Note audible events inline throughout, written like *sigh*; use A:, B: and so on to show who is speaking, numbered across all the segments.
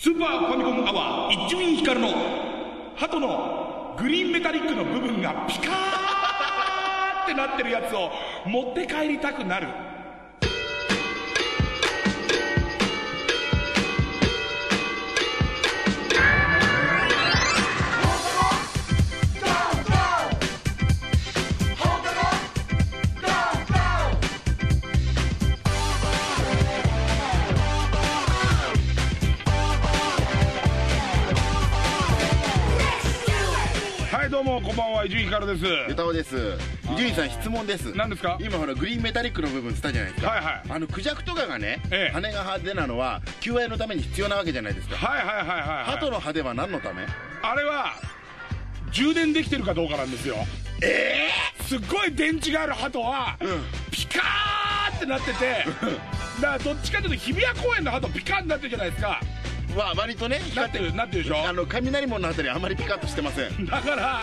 A: スーパーファミコンアワー伊集院光の鳩のグリーンメタリックの部分がピカーってなってるやつを持って帰りたくなる伊集院光です。
B: ゆたおです。伊集院さん質問です。
A: 何ですか？
B: 今ほらグリーンメタリックの部分つったじゃないですか。
A: はいはい。
B: あのクジャクとかがね、
A: ええ。
B: 羽が派手なのは求愛のために必要なわけじゃないですか。
A: はいはいはいはい、はい、
B: 鳩の派手は何のため？
A: あれは充電できてるかどうかなんですよ。ええ？すっごい電池がある鳩は、ピカーってなっててだからどっちかというと日比谷公園の鳩ピカーになってるじゃないですか
B: は割とね
A: なってるなってるでしょ？
B: あの雷門のあたりあまりピカッとしてません。*laughs*
A: だから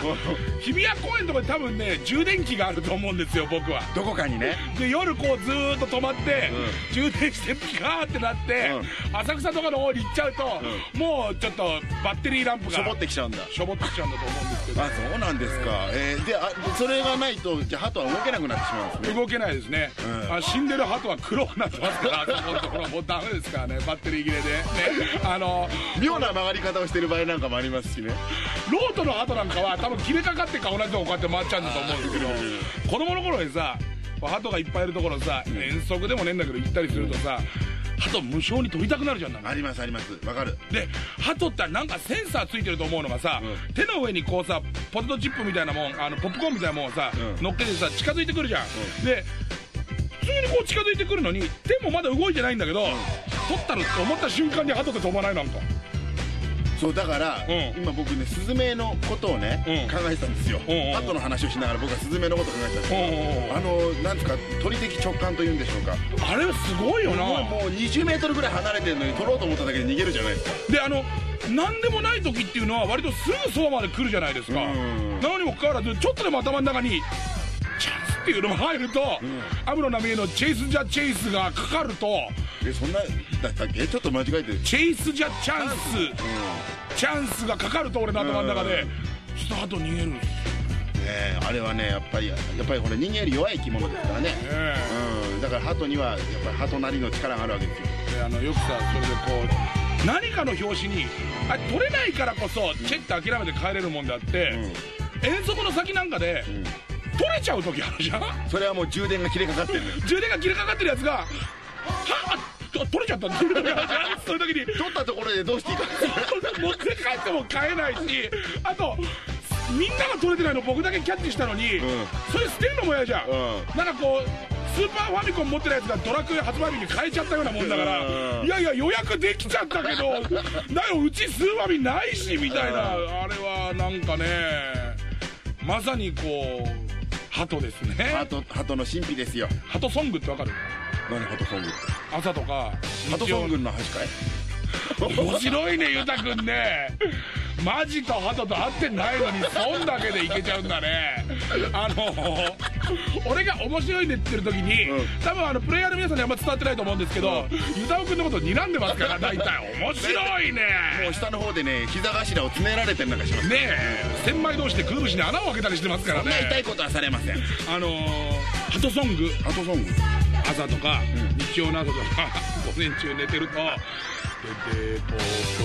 A: 日比谷公園とかに多分ね充電器があると思うんですよ僕は。
B: どこかにね。
A: で夜こうずーっと止まって、
B: う
A: 充電してピカーってなって、浅草とかの方に行っちゃうと、もうちょっとバッテリーランプが
B: しょぼってきちゃうんだ。
A: しょぼってきちゃうんだと思うんですけど。
B: あそうなんですか、えーであそれがないとじゃあ鳩は動けなくなってしまうんですね。
A: 動けないですね、
B: うん。
A: あ死んでる鳩は黒くなってますからあそこのところはもうダメですからねバッテリー切れで。ねあの
B: 妙な曲がり方をしてる場合なんかもありますしね。
A: ロートの鳩なんかは多分切れかかってから同じとここうやって回っちゃうんだと思うん。ですけど子供の頃にさ鳩がいっぱいいるところさ遠足でもねえんだけど行ったりするとさ鳩無性に飛びたくなるじゃん
B: ありますあります。わかる。
A: で鳩ってなんかセンサーついてると思うのがさ、
B: うん。
A: 手の上にこうさポテトチップみたいなもんあのポップコーンみたいなもんをさ、
B: うん。
A: 乗っけてさ近づいてくるじゃん、で普通にこう近づいてくるのに手もまだ動いてないんだけど、取ったのって思った瞬間に鳩って飛ばないなんか。
B: そうだから、
A: うん。
B: 今僕ねスズメのことをね、
A: うん。
B: 考えてたんですよ、
A: うんうん。
B: 鳩の話をしながら僕はスズメのことを考えてたんですよ、
A: うん
B: あのなんですか鳥的直感というんでしょうか。
A: あれすごいよな。
B: もうもう20メートルぐらい離れてるのに取ろうと思っただけで逃げるじゃないですか。
A: であの何でもない時っていうのは割とすぐそばまで来るじゃないですか。
B: うん。
A: なのにもかかわらずちょっとでも頭の中にっていうのが入ると、アムロナミエのチェイス・ジャ・チェイスがかかると
B: えそんなだったっけちょっと間違えて。る
A: チェイス・ジャ・チャンス。チャンスがかかると俺の頭の中でちょっと後逃げる。んですよ
B: ねあれはねやっぱりやっぱりこれ人間より弱い生き物ですからね、
A: ね
B: うん、だから鳩にはやっぱり鳩なりの力があるわけですよ。
A: であのよくさそれでこう何かの拍子にあ取れないからこそチェって諦めて帰れるもんであって、遠足の先なんかで、
B: ん
A: 取れちゃう時あるじゃん。
B: それはもう充電が切れかかってる。
A: 充電が切れかかってるやつがはっと取れちゃったんそういう時に。
B: 取ったところでどうしていいか
A: 持って帰っても買えないしあとみんなが取れてないの僕だけキャッチしたのに、
B: ん。
A: それ捨てるのも嫌じゃん、
B: う
A: なんかこうスーパーファミコン持ってるやつがドラクエ発売日に変えちゃったようなもんだから、
B: うん。
A: いやいや予約できちゃったけどだようちスーファミないしみたいな、あれはなんかねまさにこう鳩ですね。
B: 鳩鳩の神秘ですよ。
A: 鳩ソングってわかる？
B: 何鳩ソング？って
A: 朝とか
B: 鳩ソングの話かい？
A: 面白いねゆたくんね。マジとハトと会ってないのにそんだけでいけちゃうんだね。あの俺が面白いねって言ってる時に、
B: うん。
A: 多分あのプレイヤーの皆さんにあんま伝わってないと思うんですけど、ゆたおくんのこと睨んでますから大体。面白いね。
B: もう下の方でね膝頭をつねられてるなんかします。
A: ねえ。千枚同士でくるぶしに穴を開けたりしてますから
B: そんな痛
A: ね
B: いことはされません。
A: あのー、ハトソング。
B: 鳩ソング。
A: 朝とか、日曜の朝とか午前中寝てると「デデポ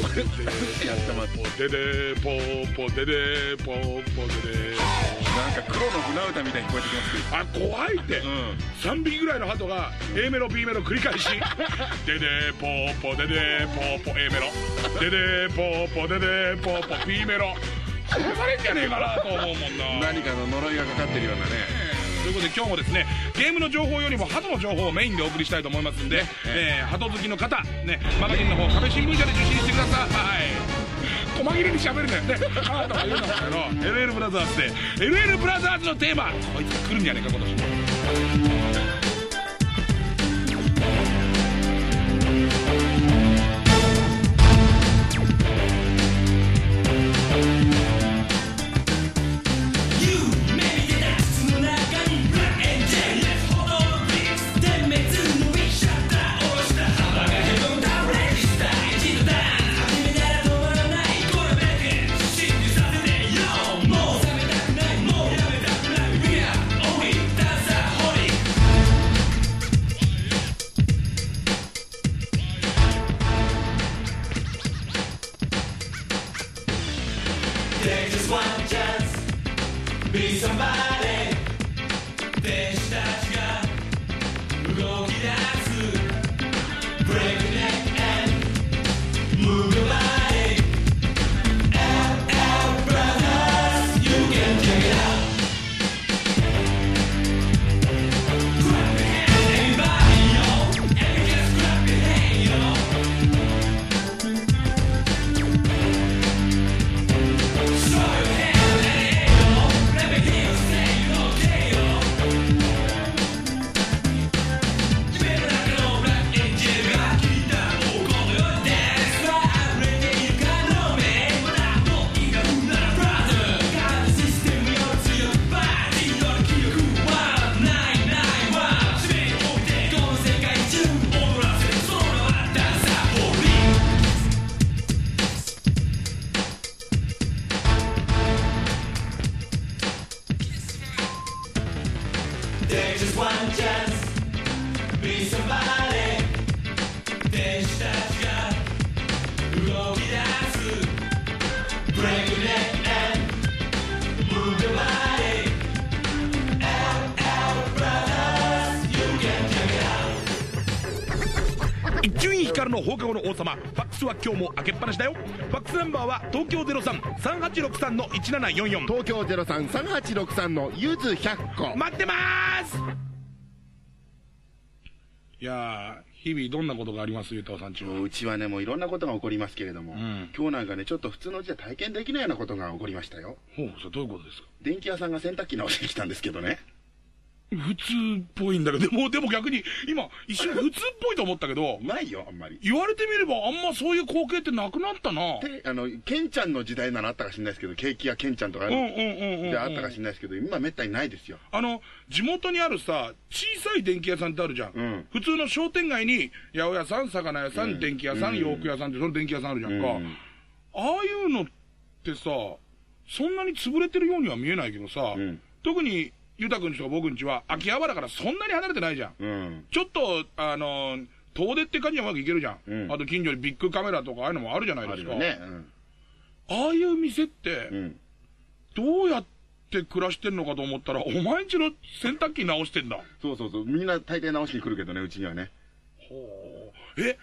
A: ポデデ
B: やってます
A: ポデデポポデデポポデデ
B: なんか黒の船歌みたいに聞こえてきますけど
A: あ怖いって、
B: うん
A: 3匹ぐらいの鳩が A メロ B メロ繰り返し「デデポポデデポポ A メロ」「デデポポデデポポ B メロ」殺されんじゃねえかなと思うもんな
B: 何かの呪いがかかってるようなね
A: ということで今日もですねゲームの情報よりも鳩の情報をメインでお送りしたいと思いますんで、えー鳩好きの方、ね、マガジンの方壁新聞社で受信してください。細切れに喋るんだよ。ねあとか言うんだけど。LL ブラザーズで。LL ブラザーズのテーマこいつ来るんじゃねえか今年「一スは今日も開けっぱなしだよ。ファックスナンバーは東京033863の1744
B: 東京033863のゆず100個。
A: 待ってまーす！いやー日々どんなことがあります？ゆうたおさんちは。
B: うちはねもういろんなことが起こりますけれども、
A: ん。
B: 今日なんかねちょっと普通のうちでは体験できないようなことが起こりましたよ。
A: ほうそれどういうことですか？
B: 電気屋さんが洗濯機直してきたんですけどね
A: 普通っぽいんだけどでもでも逆に今一瞬普通っぽいと思ったけど
B: ないよあんまり。
A: 言われてみればあんまそういう光景ってなくなったな。
B: であのケンちゃんの時代ならあったかしれないですけどケーキ屋ケンちゃんとか
A: うんうんうんうんうん。
B: であったかしれないですけど今めったにないですよ。
A: あの、地元にあるさ、小さい電気屋さんってあるじゃん。
B: うん。
A: 普通の商店街に、八百屋さん、魚屋さん、電気屋さん、洋服屋さんって、その電気屋さんあるじゃんか。
B: うん。
A: ああいうのってさ、そんなに潰れてるようには見えないけどさ、
B: うん。
A: 特に、ゆたくんちとか僕んちは、秋葉原からそんなに離れてないじゃん。
B: うん。
A: ちょっと、あの、遠出って感じはうまくいけるじゃん。
B: うん。
A: あと近所にビッグカメラとかああいうのもあるじゃないですか。
B: あね、うん。
A: ああいう店って、
B: うん。
A: どうやって暮らしてんのかと思ったら、お前んちの洗濯機直してんだ。
B: そうそうそう。みんな大抵直しに来るけどねうちにはね。
A: ほう。え、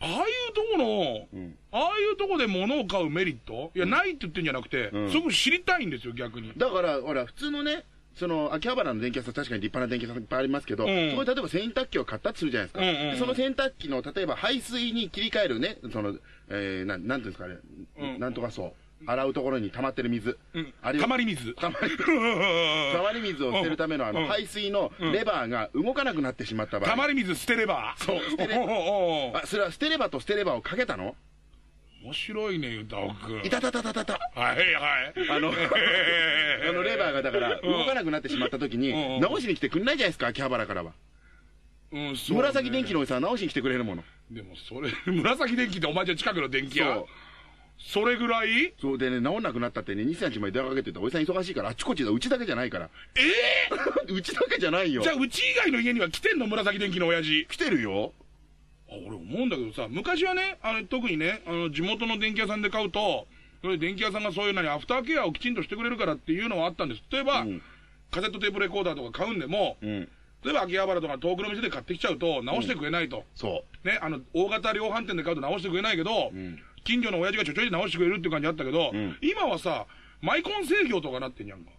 A: ああいうとこの、
B: うん。
A: ああいうとこで物を買うメリット？いや、ないって言ってんじゃなくて、
B: うん。
A: そこ知りたいんですよ、逆に。
B: だからほら普通のねその秋葉原の電気屋さん確かに立派な電気屋さんいっぱいありますけど、
A: うん。
B: そこで例えば洗濯機を買ったとするじゃないですか、
A: うんうん
B: その洗濯機の例えば排水に切り替えるねその、えー、なんなんていうんですかね、
A: うん。
B: なんとかそう洗うところに溜まってる水、
A: うん。
B: あれを
A: たまり水。
B: たまりた *laughs* まり水を捨てるためのあの
A: うん。
B: 排水のレバーが動かなくなってしまった場合、
A: たまり水捨てれば。
B: そう捨てれば。*laughs*
A: おうおうおう
B: あそれは捨てればと捨てればをかけたの？
A: 面白いね、ゆたおくん。
B: いたたたたたた。
A: はいはい。
B: あの
A: えー *laughs*
B: あのレバーがだから動かなくなってしまった時に
A: うん。
B: 直しに来てくんないじゃないですか秋葉原からは。
A: うん、そうね。
B: 紫電気のおじさんは直しに来てくれるもの。
A: でもそれ、*laughs* 紫電気ってお前じゃ近くの電気屋？
B: そう。
A: それぐらい？
B: そう。でね治んなくなったってね23日前に電話かけてた。らおじさん忙しいからあっちこっちだうちだけじゃないから。
A: ええ *laughs*
B: うちだけじゃないよ。
A: じゃあうち以外の家には来てんの？紫電気の親父。
B: 来てるよ。
A: あ俺思うんだけどさ、昔はね、あの特にね、あの地元の電気屋さんで買うと、それ電気屋さんがそういうのにアフターケアをきちんとしてくれるからっていうのはあったんです。例えば、
B: うん
A: カセットテープレコーダーとか買うんでも、
B: うん
A: 例えば秋葉原とか遠くの店で買ってきちゃうと直してくれないと。
B: そ
A: ね、あの、大型量販店で買うと直してくれないけど、
B: ううん
A: 近所の親父がちょちょいで直してくれるっていう感じあったけど、
B: うん
A: 今はさ、マイコン制御とかなってんじゃんか。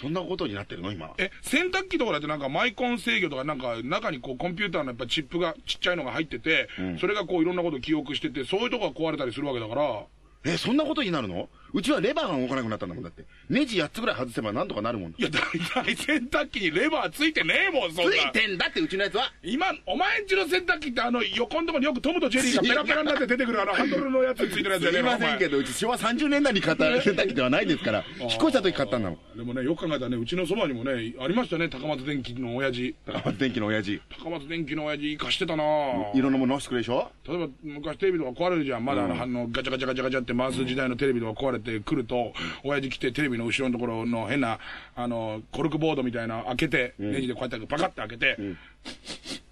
B: そんなことになってるの今。
A: え、洗濯機とかだってなんかマイコン制御とかなんか中にこうコンピューターのやっぱチップがちっちゃいのが入ってて、
B: うん。
A: それがこういろんなことを記憶してて、そういうとこが壊れたりするわけだから、
B: えそんなことになるの？うちはレバーが動かなくなったんだもんだって。ネジ8つぐらい外せばなんとかなるもん
A: いや、だいたい洗濯機にレバーついてねえもん、そん
B: つ
A: な。
B: いてんだってうちのやつは。
A: 今、お前んちの洗濯機ってあの横のとこによくトムとジェリーがペラペラになって出てくるあのハンドルのやつについてるやつ
B: すい
A: じゃね *laughs* えの
B: ませんけどうち昭和30年代に買った洗濯機ではないですから。*laughs* 引っ越した時買ったんだもん。
A: でもね、よく考えたらね、うちのそばにもね、ありましたね、高松電機の親父。
B: 高松電機の親父。
A: 高松電機の親父生かしてたな。ぁ
B: いろんなもの直してくれるでしょ？
A: 例えば昔テレビとか壊れるじゃん。まだあの、あのガチャガチャガチャガチャって回す時代のテレビとか壊れてくると、親父来てテレビの後ろのところの変な、あの、コルクボードみたいなの開けて、ネジでこうやってパカッて開けて、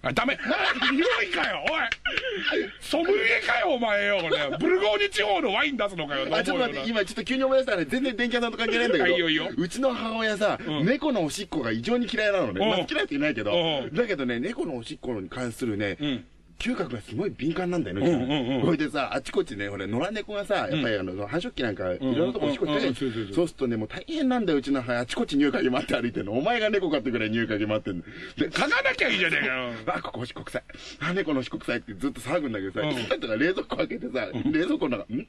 A: あ、ダメ。*laughs* 匂いかよ、おい。ソムリエかよ、お前よ、これ。ブルゴーニュ地方のワイン出すのかよ、
B: あ、ちょっと待って、今ちょっと急に思い出したら全然電気屋さんと関係ないんだけど、
A: は *laughs* いいいよいいよ
B: うちの母親さ、
A: うん
B: 猫のおしっこが異常に嫌いなのね。
A: うん
B: まあ、好きな人いないけど
A: う、ん
B: だけどね、猫のおしっこに関するね、
A: うん。
B: 嗅覚がすごい敏感なんだよね。
A: うんうんうん
B: ほいでさ、あっちこっちね、ほら、野良猫がさ、やっぱりあの、繁殖期なんか、いろんなとこおしっこ行ってそうするとね、もう大変なんだよ、うちの母親。あっちこっち匂い嗅ぎ回って歩いてるの。お前が猫かってぐらい匂い嗅ぎ回ってんの。で、
A: 嗅がなきゃいいじゃねえかよ。
B: あ、ここおしっこ臭い。あ、猫のおしっこ臭いってずっと騒ぐんだけどさ、
A: うん
B: 気づいたら冷蔵庫開けてさ、冷蔵庫の中、ん？あ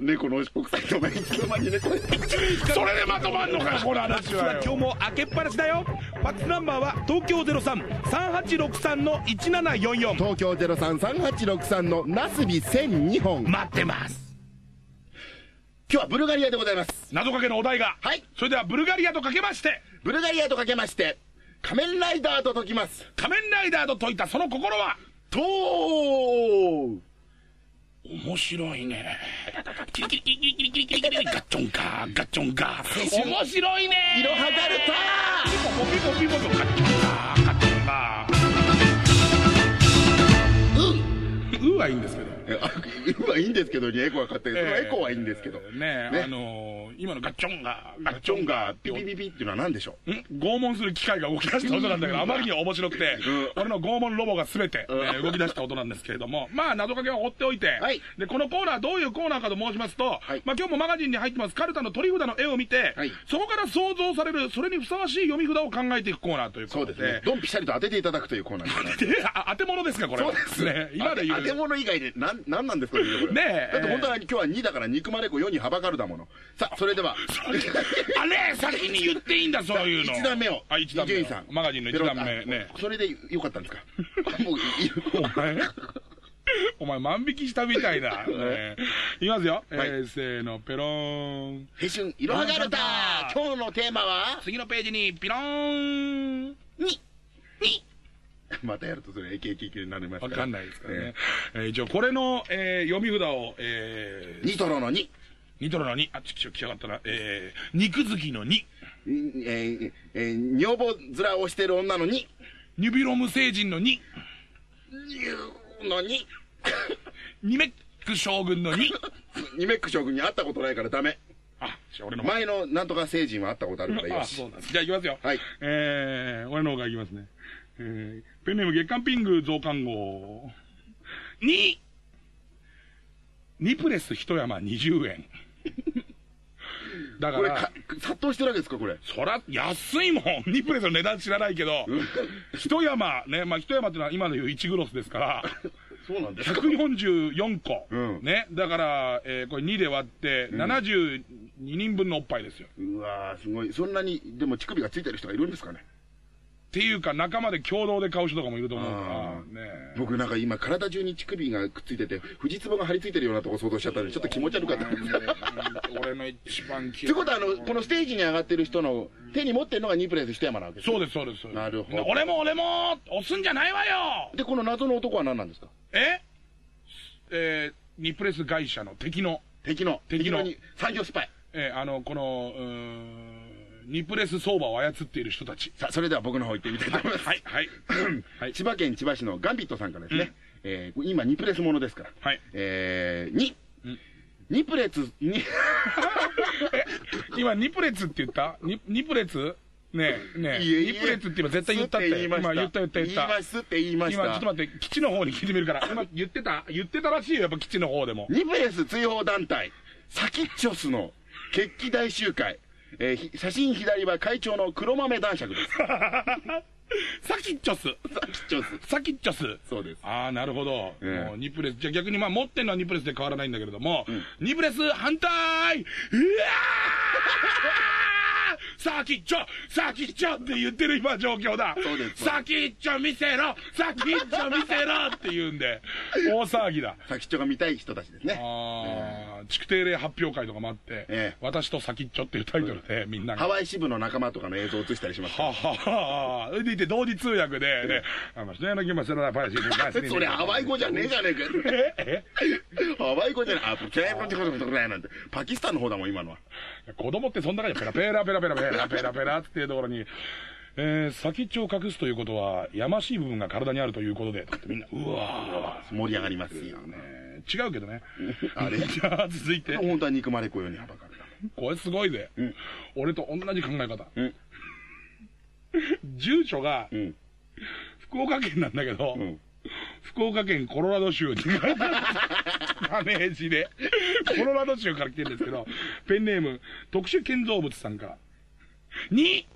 B: 猫のおしっこ臭いつの間に猫 *laughs*
A: それでまとまんのかよ、この話はよ。
C: 今日も開けっぱなしだよファックスナンバーは東京033863の1744
B: 東京033863のナスビ1002本。今
A: 待ってます。
B: 日はブルガリアでございます。
A: 謎かけのお題が。
B: はい。
A: それではブルガリアとかけまして、
B: ブルガリアとかけまして、仮面ライダーと解きます。
A: 仮面ライダーと解いたその心は、
B: とー
A: 面白いね。キリキリキリキリキリキリキリガッチョンか、ガッチョンか。面白いね。
B: いろはがるた
A: ピポポピポピポポガッチョンか、ガッチョンか。うんうんはいいんですけど。
B: 今いいんですけどにエコが勝って、そのエコはいいんですけど。
A: ね
B: ね。
A: あのー今のガッチョンが、
B: ガッチョンが
A: って
B: ピピピピっていうのは何でしょ
A: ん？拷問する機械が動き出した音なんだけど、あまりに面白くて、
B: うん。
A: 俺の拷問ロボが全て、動き出した音なんですけれども、*laughs* まあ、謎かけは放っておいて、
B: はい。
A: で、このコーナーどういうコーナーかと申しますと、
B: はい。
A: まあ今日もマガジンに入ってます。カルタの取り札の絵を見て、
B: はい。
A: そこから想像される、それにふさわしい読み札を考えていくコーナーということで、
B: そうですね。ドンピシャリと当てていただくというコーナーですね。*laughs*
A: 当て物ですか、これは。
B: そうです。
A: ね。今で言う。
B: 当て物以外で何、何なんですかこれ。
A: ねえ
B: だって本当は今日は2だから肉まねこ4にはばかるだもの。さあ、それでは、*laughs*
A: あれ先に言っていいんだ、そういうの。
B: 1段目を。
A: あ、一段目
B: 伊集院さん。
A: マガジンの一段目ね。
B: あそれでよかったんですか？*laughs* もう
A: お前お前万引きしたみたいな。*laughs* ねいきますよ。せーの、ペローン。
B: 青春いろはがるた今日のテーマは、
A: 次のページに、ピローン。
B: に、に。*laughs* またやるとそれ AKKK になりますから。
A: わかんないですからね。えー一応、これの、えー読み札を、えー、
B: ニトロの2。
A: ニトロの2、あ、ちくしょう来やがったな。えー、肉好きの2、
B: えー、えー、女房面をしてる女の2。
A: ニュビロム星人の2、
B: ニューの2。*laughs*
A: ニメック将軍の2。*laughs*
B: ニメック将軍に会ったことないからダメ。
A: あ、じゃあ俺の
B: 前のなんとか星人は会ったことあるからよ
A: あ、
B: し
A: そ。うなんです。じゃあ行きますよ。
B: はい。
A: えー、俺の方からいきますね。えー、ペンネーム月刊ピング増刊号。2、ニプレス一山20円。だか、
B: これ殺到してるわけですかこれ？
A: そら、安いもん。ニプレスの値段知らないけど、*laughs* 一山、ね、まあ一山ってのは今でいう1グロスですから、
B: そうなんですか
A: ？144個。
B: うん
A: ね。だから、えーこれ2で割って、72人分のおっぱいですよ。
B: うわーすごい。そんなに、でも乳首がついてる人がいるんですかね？
A: っていうか、仲間で共同で買う人とかもいると思うから、
B: あ
A: ね。
B: 僕なんか今体中に乳首がくっついてて、藤壺が張り付いてるようなとこ想像しちゃったんで、ちょっと気持ち悪かった。
A: 俺の一番嫌い。
B: ってことは、あの、このステージに上がってる人の手に持ってるのがニプレス一山なわけです
A: そうです、そうです。そうです
B: なるほど。
A: 俺も俺も押すんじゃないわよ。
B: で、この謎の男は何なんですか？
A: え？えー、ニプレス会社の敵の、
B: 敵の、
A: 敵の。
B: に産業スパイ。
A: えー、あの、この、うーん、ニプレス相場を操っている人たち。
B: さあ、それでは僕の方行ってみたいと思います。
A: はい、はい。はい。
B: 千葉県千葉市のガンビットさんからですね、えー今、ニプレスものですから、
A: はい。
B: えー、に、
A: うん
B: ニプレス、に、*laughs*
A: 今、ニプレツって言った？ニニプレツねえ、ねえ。
B: いえいえ
A: ニプレツって今絶対言ったって。
B: す言いました
A: 今言った言った言った。
B: 言いますって言いました。
A: 今ちょっと待って、基地の方に聞いてみるから。今言ってた言ってたらしいよ、やっぱ基地の方でも。
B: ニプレス追放団体、サキッチョスの決起大集会、えーひ写真左は会長の黒豆男爵です。*laughs*
A: サキッチョス。
B: サキッチョス。
A: サキッチョス。
B: そうです。
A: ああ、なるほど。
B: ええ
A: もうニプレス。じゃあ逆にまあ持ってんのはニプレスで変わらないんだけれども、
B: ん
A: ニプレス反対うわー *laughs* サキッチョサキッチョって言ってる今状況だ
B: そうです
A: サキッチョ見せろサキッチョ見せろって言うんで、*laughs* 大騒ぎだ。
B: サキッチョが見たい人たちですね。
A: ああ、地区定例発表会とかもあって、
B: ええ
A: 私とサキッチョっていうタイトルでみんなが。
B: ハワイ支部の仲間とかの映像を映したりします。
A: はははは。それでいて同時通訳で、ね、あの、それの気もするな、パイシー
B: それハワイ語じゃねえじゃねえかハワイ語じゃねえ。あ、プチャイプチャイプチャイなんて。パキスタンの方だもん、今のは。
A: 子供ってそんな感じペラペラペラペラペラペラペラっていうところに、えー、先っちょを隠すということは、やましい部分が体にあるということで、みんな、うわ
B: 盛り上がりますよ
A: ー、ね、違うけどね。*laughs*
B: あれ？
A: じゃあ、続いて。
B: 本当は憎まれっ子ようにはばかる
A: これすごいぜ。
B: うん
A: 俺と同じ考え方。
B: うん
A: 住所が
B: うん
A: 福岡県なんだけど、
B: うん
A: 福岡県コロラド州に書いてある *laughs* ダメージで、コロラド州から来てるんですけど、ペンネーム、特殊建造物さんから。に、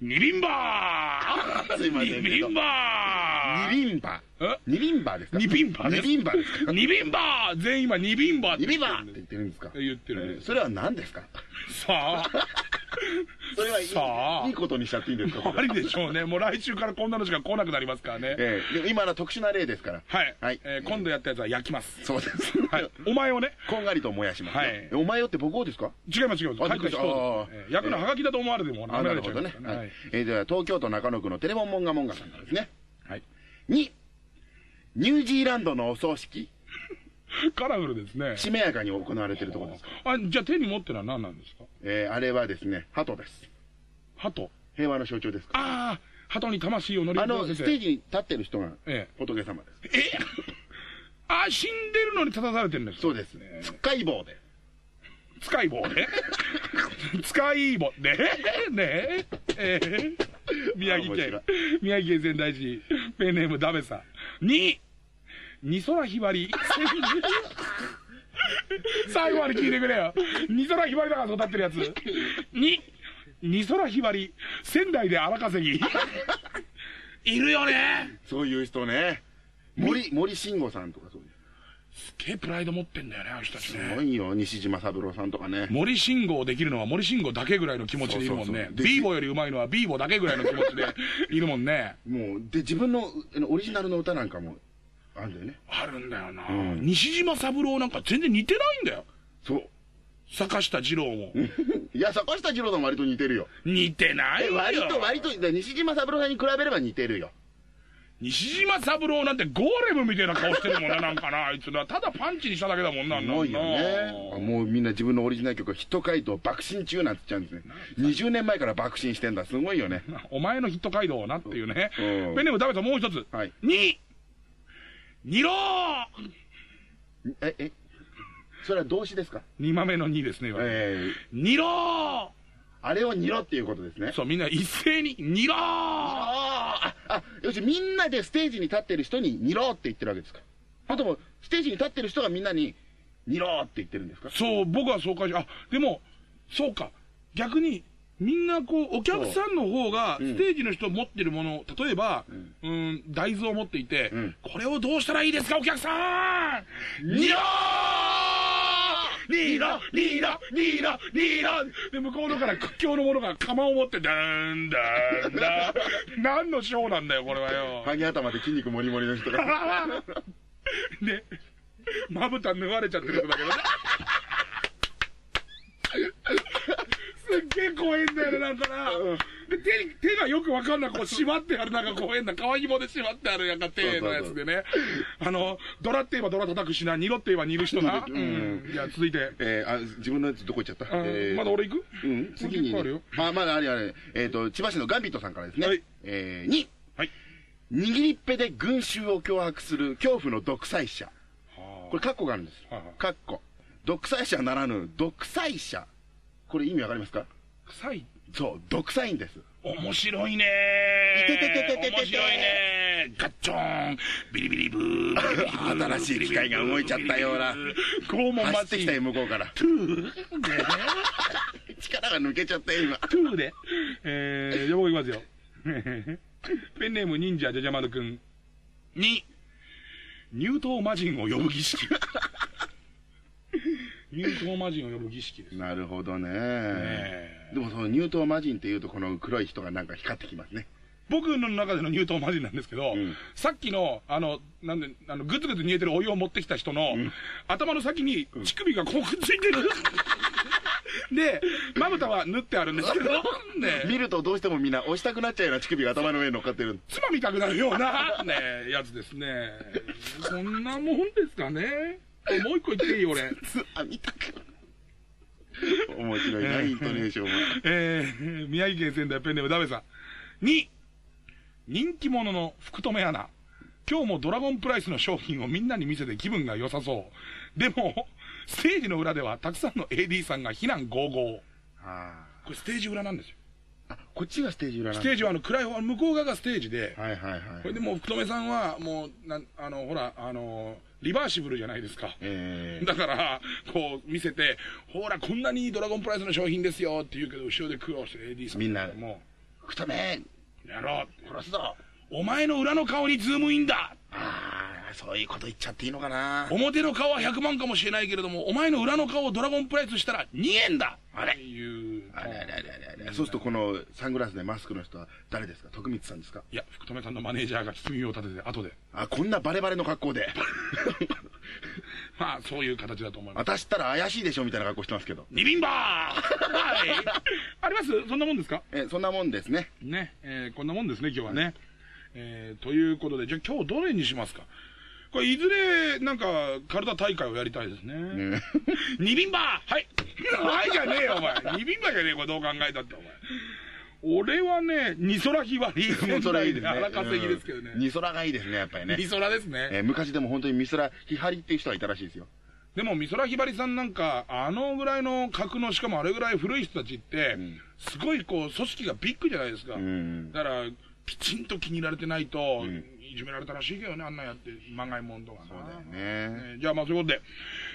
A: 二輪バー
B: すいません。けど
A: 二輪バー
B: 二輪馬。
A: え？
B: 二輪馬ですか？
A: 二輪馬です。
B: 二輪馬ですか？
A: 二輪バー全員今二輪バーって
B: 二
A: 言って
B: 言ってるんですか？
A: 言ってる。
B: それは何ですか？
A: さあ、
B: それはいい。
A: さあ。
B: いいことにしちゃっていいんですか？
A: ありでしょうね。もう来週からこんなのしか来なくなりますからね。
B: え今のは特殊な例ですから。
A: はい。
B: はい。
A: えー今度やったやつは焼きます。
B: そうです。
A: はい。お前をね、
B: こんがりと燃やします。よ
A: はい。
B: えお前よって僕をですか？
A: 違います違います。
B: あ
A: 書い焼くのはがきだと思われても
B: なるほどね。
A: はい。
B: えーでは東京都中野区のテレモンモンガモンガさんですね。
A: はい。
B: にニュージーランドのお葬式 *laughs*
A: カラフルですね。
B: しめやかに行われているところですか？
A: あ、じゃあ手に持ってるのは何なんですか？
B: えーあれはですね鳩です
A: 鳩。
B: 平和の象徴ですか？
A: ああ、鳩に魂を乗り
B: あの
A: 移せて。
B: ステージに立ってる人が
A: ええ。
B: 仏様です
A: え？*laughs* あ、死んでるのに立たされてるんですか？
B: そうです
A: ね。
B: つっかい棒で
A: 使い棒ね。使い棒ね。*laughs* ね？えー宮城県宮城県仙台市、ペンネームダメさん。に、二空ひばり。*laughs* 最後まで聞いてくれよ。二空ひばりだからそう立ってるやつ。に、二空ひばり、仙台で荒稼ぎ。*laughs* いるよね。
B: そういう人ね森森慎吾さんとかそういう
A: すっげえプライド持ってんだよね、あの人たち
B: す
A: ね。
B: ごいよ西島三郎さんとかね
A: 森信号できるのは森信号だけぐらいの気持ちでいるもんねビーボより上手いのはビーボだけぐらいの気持ちでいるもんね。
B: もうで自分のオリジナルの歌なんかもあるんだよね。
A: あるんだよな、
B: うん。
A: 西島三郎なんか全然似てないんだよ。
B: そう。
A: 坂下二郎も。
B: いや坂下二郎さん割と似てるよ。
A: 似てない
B: 割と割とで西島三郎さんに比べれば似てるよ。
A: 西島三郎なんてゴーレムみたいな顔してるもんね、*laughs* なんかな、あいつら。ただパンチにしただけだもんな、
B: すごいよね。もうみんな自分のオリジナル曲ヒット街道爆心中なんて言っちゃうんですね。20年前から爆心してんだ。すごいよね。
A: お前のヒット街道をなっていうね。
B: うん。
A: ペンネームダメさんもう一つ。
B: はい。
A: に、二郎。
B: ええ。それは動詞ですか？
A: 二豆の二ですね、今。
B: えー、
A: 二郎。
B: あれを煮ろっていうことですね。
A: そう、みんな一斉に、二郎。
B: あああ要するにみんなでステージに立ってる人に煮ろって言ってるわけですか。あともステージに立ってる人がみんなに煮ろって言ってるんですか？
A: そう、僕はそう感じ、あ、でも、そうか。逆に、みんなこう、お客さんの方が、
B: う。ん。
A: ステージの人持ってるもの、例えば、
B: ん
A: うん、大豆を持っていて、
B: うん。
A: これをどうしたらいいですか、お客さん。ニロー！ニロニロニロニロで、向こうのから屈強の者が釜を持って、ダーン、ダーン、ダーン。何のショーなんだよ、これはよ。
B: ハゲ頭で筋肉もりもりの人が。*laughs*
A: ね、まぶた脱がれちゃってるんだけどね。すっげえ怖いんだよね、なんかな。で手に、手がよくわかんない、こう縛ってある、なんか怖いんだ。皮紐で縛ってある、なんか手のやつでね。あの、ドラって言えばドラ叩くしな、ニロって言えば煮る人な。う
B: うん。
A: ん。じゃあ続いて。
B: えー、あ自分のやつどこ行っちゃった？
A: あ
B: えー
A: まだ俺行く？
B: うん。次に、
A: あるよ。
B: あまだあれあれ。えっ、と千葉市のガンビットさんからですね、
A: はい。
B: えー、に
A: はい。
B: 握りっぺで群衆を脅迫する恐怖の独裁者。これカッコがあるんですカッコ独裁者ならぬ独裁者これ意味わかりますか？
A: 臭い。
B: そう独裁んです。
A: 面白いね。
B: いてててててて
A: 面白いね。ガッチョーン。ビリビリブー。
B: 新しい機械が動いちゃったような。
A: 拷問
B: 走ってきたよ
A: マ
B: 向こうから。
A: トゥー。*laughs*
B: 力が抜けちゃったよ今。
A: トゥーで。えー、じゃあ僕いきますよ。*laughs* ペンネーム忍者じゃじゃ丸くん。に、入刀魔人を呼ぶ儀式。入刀魔人を呼ぶ儀式です。
B: なるほどね。
A: え。
B: でもその入刀魔人っていうとこの黒い人がなんか光ってきますね。
A: 僕の中での入刀魔人なんですけど、
B: うん。
A: さっきの、あの、なんで、あの、ぐつぐつ煮えてるお湯を持ってきた人の、頭の先に乳首がこうくっついてる。で、まぶたは縫ってあるんですけど、ね、
B: 見るとどうしてもみんな押したくなっちゃうような乳首が頭の上に乗っかってる。
A: つまみたくなるような、ね、やつですね。こんなもんですかね。もう一個言っていい？俺。
B: つあ見たく面白いなイントネーションは
A: えー、宮城県仙台ペンネームダメさ2、人気者の福留アナ。今日もドラゴンプライスの商品をみんなに見せて気分が良さそう。でも、ステージの裏ではたくさんの AD さんが非難ごうごう。
B: あ
A: これステージ裏なんですよ。
B: あ。あ、こっちがステージ裏なん
A: ステージはあの暗い方、向こう側がステージで、
B: はいはいはい。
A: これでもう福留さんはもう、なん、あの、ほら、あの、リバーシブルじゃないですか。
B: え
A: だから、こう見せて、ほら、こんなにドラゴンプライスの商品ですよって言うけど、後ろで苦労して AD さん
B: みんな
A: も
B: ー、福留、
A: う、やろう。
B: 殺すぞ。
A: お前の裏の顔にズームインだ
B: そういうこと言っちゃっていいのかな？
A: 表の顔は100万かもしれないけれども、お前の裏の顔をドラゴンプライスしたら2円だ
B: あれ。あれあれあれあれ。そうするとこのサングラスでマスクの人は誰ですか？徳光さんですか？
A: いや、福留さんのマネージャーが包みを立てて、後で。
B: あ、こんなバレバレの格好で。*laughs*
A: まあ、そういう形だと思います。
B: 私ったら怪しいでしょみたいな格好してますけど。
A: 二輪バーはい。あります？そんなもんですか？
B: え、そんなもんですね。
A: ね、えーこんなもんですね、今日はね。えーということで、じゃあ今日どれにしますか？これ、いずれ、なんか、カルタ大会をやりたいですね。
B: うん
A: 二輪バーはいはいじゃねえよ、お前。二輪バーじゃねえよ、これどう考えたって、お前。俺はね、二空ひばり、仙台で荒稼ぎですけどね
B: うん。二空がいいですね、やっぱりね。
A: 二空ですね。
B: えー昔でも本当に美空ひはりっていう人がいたらしいですよ。
A: でも、美空ひばりさんなんか、あのぐらいの格の、しかもあれぐらい古い人たちって、
B: ん
A: すごいこう、組織がビッグじゃないですか。
B: うん。
A: だから、きちんと気に入られてないと、
B: ん
A: いじめられたらしいけどね、あんなんやって、まがいもんとかな。
B: そうだよね。
A: えーじゃあまあそういうことで、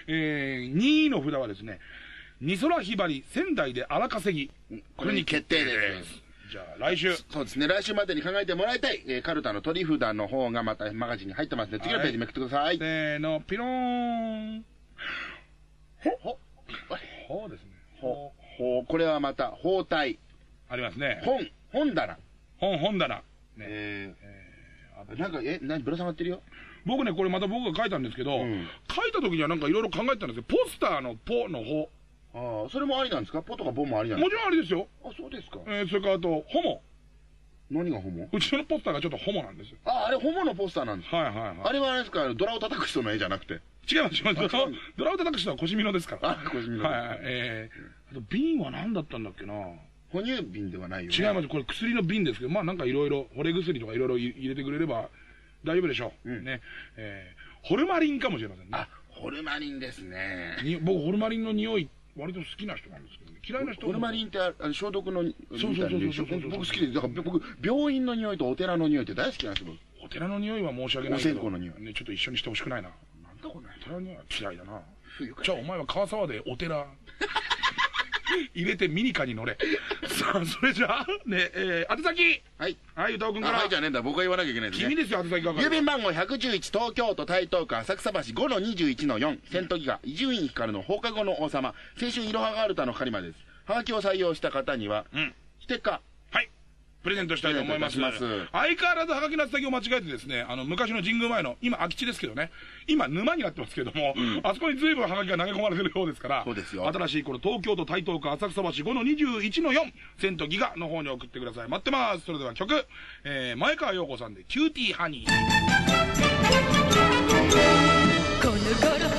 A: えー、2位の札はですね、美空ひばり仙台で荒稼ぎ。
B: これに決定です。
A: じゃあ来週。
B: そうですね、来週までに考えてもらいたい、えーカルタの取り札の方がまたマガジンに入ってますので、次のページめくってください。
A: せーの、ピローン。
B: ほ、
A: ほうですね。
B: ほ、ほ、これはまた、包帯、
A: ありますね。
B: 本、本棚。
A: 本、本棚。ね。
B: え
A: あと
B: ー、なんか、え、何、ぶら下がってるよ？
A: 僕ね、これまた僕が書いたんですけど、
B: うん
A: 書いた時にはなんかいろいろ考えてたんですよ。ポスターのポの方。
B: ああ、それもありなんですか？ポとかボもありなんで
A: も
B: す
A: ちろんあれですよ。
B: かあ、そうですか。
A: えー、それからあと、ホモ。
B: 何がホモ？
A: うちのポスターがちょっとホモなんですよ。
B: あ、あれホモのポスターなんです。
A: はいはいはい。
B: あれはあれですか？ドラを叩く人の絵じゃなくて。
A: 違います、違います。ドラを叩く人は腰みのですから。
B: あ、小島
A: はいはい。えー、あと瓶は何だったんだっけな？
B: 哺乳瓶ではないよね。
A: 違います。これ薬の瓶ですけど、まあなんかいろいろ、惚れ薬とかいろいろ入れてくれれば大丈夫でしょう。
B: うん
A: ね。えー、ホルマリンかもしれませんね。
B: あ、ホルマリンですね。
A: に僕、ホルマリンの匂い、割と好きな人なんですけどね。嫌いな人
B: ホルマリンってああれ消毒の
A: そうそうそうそう
B: 僕好きです。だから僕、病院の匂いとお寺の匂いって大好きなんですよ。
A: お寺の匂いは申し訳ないけど。
B: お線香の匂い
A: ね、ちょっと一緒にしてほしくないな。
B: なんだこれ。
A: お寺の匂いは嫌いだな。じゃあお前は川沢でお寺入れてミニカに乗れ。*laughs* さあ、それじゃあ、ね、えー、宛先
B: はい。
A: はい、歌尾くん
B: あ、
A: から。
B: はいじゃねえんだ。僕が言わなきゃいけないんですね。
A: 君ですよ、宛先係。
B: 郵便番号111東京都台東区浅草橋5の21の4戦闘機が伊集院光の放課後の王様青春いろはがるたの係までですはがきを採用した方には
A: うん。
B: ステッカ
A: はい。プレゼントしたいと思います。
B: ます
A: 相変わらずハガキの宛先を間違えてですね、あの、昔の神宮前の、今空き地ですけどね、今沼になってますけども、あそこに随分ハガキが投げ込まれてるようですから、
B: そうですよ
A: 新しいこの東京都台東区浅草橋5の21の4、セントギガの方に送ってください。待ってます。それでは曲、えー、前川陽子さんでキューティーハニー。
D: この頃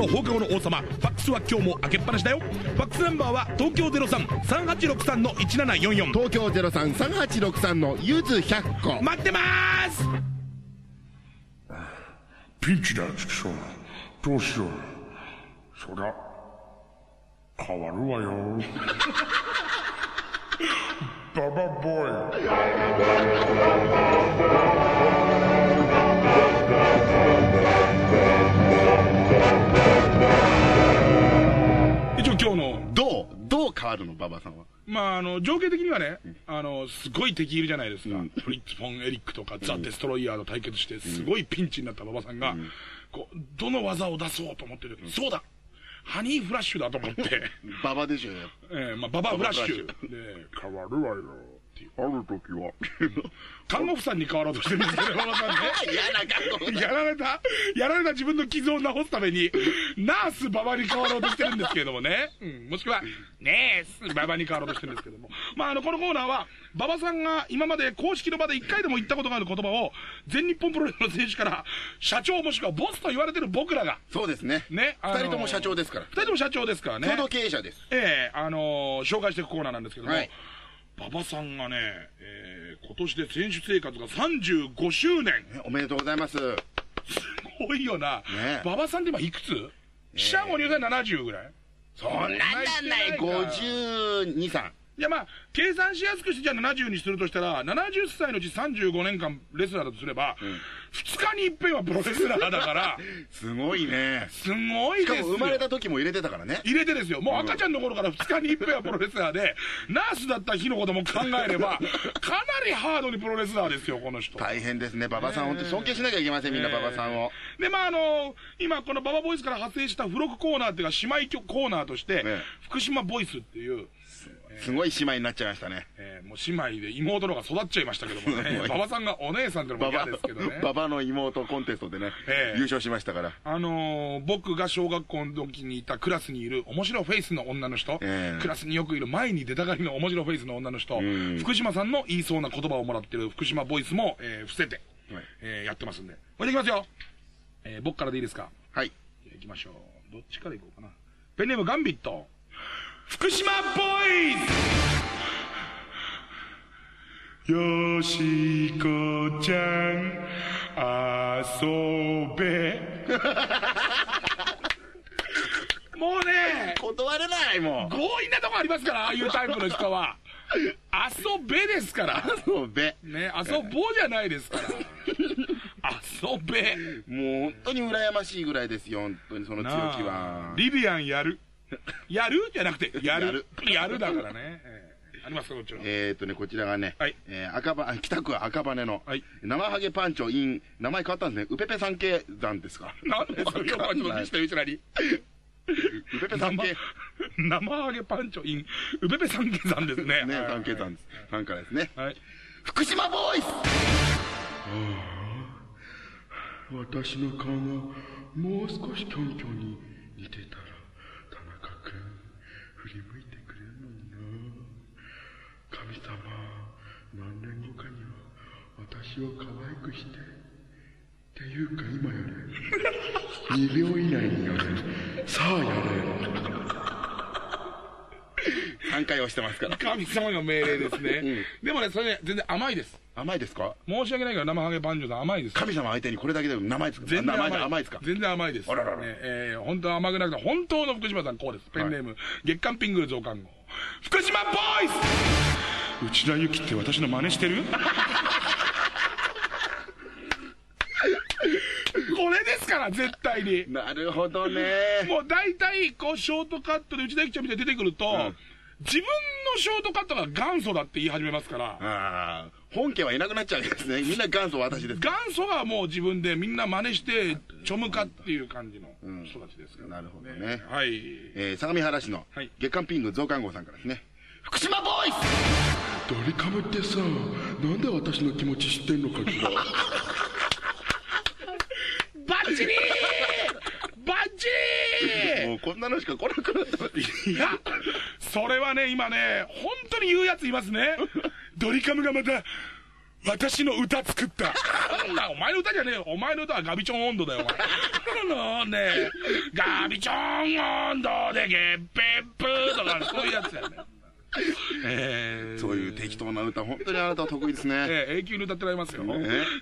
D: の
A: 放課後の王様ファックスは今日も開けっぱなしだよファックスナンバーは東京033863の1744
B: 東京033863のゆず100個
A: 待ってまーす
C: ピンチだ、チキショー。どうしよう。そりゃ、変わるわよ。*laughs* ババボーイ。
B: どう変わるの馬場さんは？
A: まあ、あの、条件的にはね、あの、すごい敵いるじゃないですか。フリッツ・フォン・エリックとか、ザ・デストロイヤーと対決して、すごいピンチになった馬場さんが、こう、どの技を出そうと思ってる？そうだ！ハニーフラッシュだと思って、
B: 馬場でしょ *laughs*
A: えー、まあ、ババアフラッシュ。で、
C: 変わるわよ。ある時は。*laughs*
A: 看護婦さんに変わろうとしてるんですけど、馬場さんね。*laughs*
B: 嫌な格好。
A: やられた、やられた自分の傷を治すために、ナース馬場に変わろうとしてるんですけれどもね。うん、もしくは、ネース馬場に変わろうとしてるんですけども。まあ、あの、このコーナーは、馬場さんが今まで公式の場で一回でも言ったことがある言葉を、全日本プロレスの選手から、社長もしくはボスと言われてる僕らが、
B: そうですね。
A: ね、
B: 二人とも社長ですから。
A: 二人とも社長ですからね。
B: 共同経営者です。
A: ええあのー紹介していくコーナーなんですけども、
B: はい
A: 馬場さんがね、えー今年で選手生活が35周年。
B: えおめでとうございます。
A: すごいよな。
B: ね。
A: 馬場さんって今いくつ？記者後入隊70ぐらい？
B: そんなんなんない52、3
A: いやまあ、計算しやすくしてじゃあ70にするとしたら、70歳のうち35年間レスラーだとすれば、2日に一遍はプロレスラーだから、*laughs*
B: すごいね。
A: すごい
B: しか
A: ですよ。
B: も生まれた時も入れてたからね。
A: 入れてですよ。もう赤ちゃんの頃から2日に一遍はプロレスラーで、*laughs* ナースだった日のことも考えれば、かなりハードにプロレスラーですよ、この人。
B: 大変ですね。馬場さん本当に尊敬しなきゃいけませんみんな馬場さんを。
A: で、まあ、あの今、このババボイスから発生した付録コーナーっていうか、姉妹曲コーナーとして、
B: ね
A: 福島ボイスっていう、
B: すごい姉妹になっちゃいましたね
A: えーもう姉妹で妹のが育っちゃいましたけどもね *laughs* 馬場さんがお姉さんってのも嫌ですけどね。
B: 馬場の妹コンテストでね
A: ええ
B: 優勝しましたから
A: あのー僕が小学校の時にいたクラスにいる面白フェイスの女の人、
B: ええ
A: クラスによくいる前に出たがりの面白フェイスの女の人、
B: ん
A: 福島さんの言いそうな言葉をもらってる福島ボイスも、えー伏せて、
B: はい
A: えーやってますんで。これでいきますよ。えー僕からでいいですか？
B: はい
A: 行きましょう。どっちから行こうかな。ペンネームガンビット。福島ボーイズよしこちゃん、遊べ。*laughs* もうね、
B: 断れないもん
A: 強引なとこありますから、ああいうタイプの人は。遊べですから。
B: そうべ
A: ね、遊ぼうじゃないですから。遊べ。
B: もう本当に羨ましいぐらいですよ本当にその強
A: な
B: 気は
A: あリビアンやる。*laughs* やる？じゃなくて、やる？や
B: やる
A: るだからね。ええありますか、こっちの。
B: えーっとね、こちらがね、
A: はい
B: えー赤羽、*laughs* 北区赤羽の、
A: はい
B: 生ハゲパンチョ in、名前変わったんですね、ウペペ三景山ですか？
A: なんでそれをパンチョにしたよ、うちらに。
B: ウペペ三
A: 生
B: 景、
A: 生揚げパンチョイン、ウベペ三景さんですね。
B: ね、
A: はい
B: 三景山です。さんからですね。
A: はい。
B: 福島ボーイス
E: 私の顔がもう少しキョンキョンに似てたら田中君振り向いてくれるのにな神様何年後かには私を可愛くしてっていうか今やれ2秒以内にやれさあやれ
B: 3回押してますから。
A: 神様の命令ですね。でもね、それね、全然甘いです。
B: 甘いですか？
A: 申し訳ないけど、生揚げパンチョさん甘いです。
B: 神様相手にこれだけでも甘いですか
A: 全然甘い。
B: ですか？
A: 全然甘いです。
B: あららら
A: ねえー本当は甘くなくて、本当の福島さんこうです。ペンネーム、月刊ピングル増刊号。福島ボーイズ内田有紀って私の真似してる？*laughs* これですから、絶対に。
B: なるほどね。
A: もう大体、こう、ショートカットで内田有紀ちゃんみたいに出てくると、
B: ん
A: 自分のショートカットが元祖だって言い始めますから、
B: ああ、本家はいなくなっちゃうんですね。みんな元祖私です。
A: 元祖はもう自分でみんな真似して、ちょむかっていう感じの人たちですか？ら、
B: なるほどね。
A: はい。
B: えー、相模原市の
A: はい
B: 月刊ピング増刊号さんからですね。福島ボーイス
E: ドリカムってさなんで私の気持ち知ってんのかしら *laughs*
A: バッチリーバッチリ
B: もうこんなのしか来なくなった。
A: ーいや、それはね、今ね、本当に言うやついますね。ドリカムがまた、私の歌作った。歌、*laughs* お前の歌じゃねえよ。お前の歌はガビチョン温度だよ、お前。あのね、ガビチョン温度でゲッペップーとか、そういうやつやね。えー
B: そういう適当な歌、本当にあなたは得意ですね。
A: えー永久に歌ってられますよ。
B: ね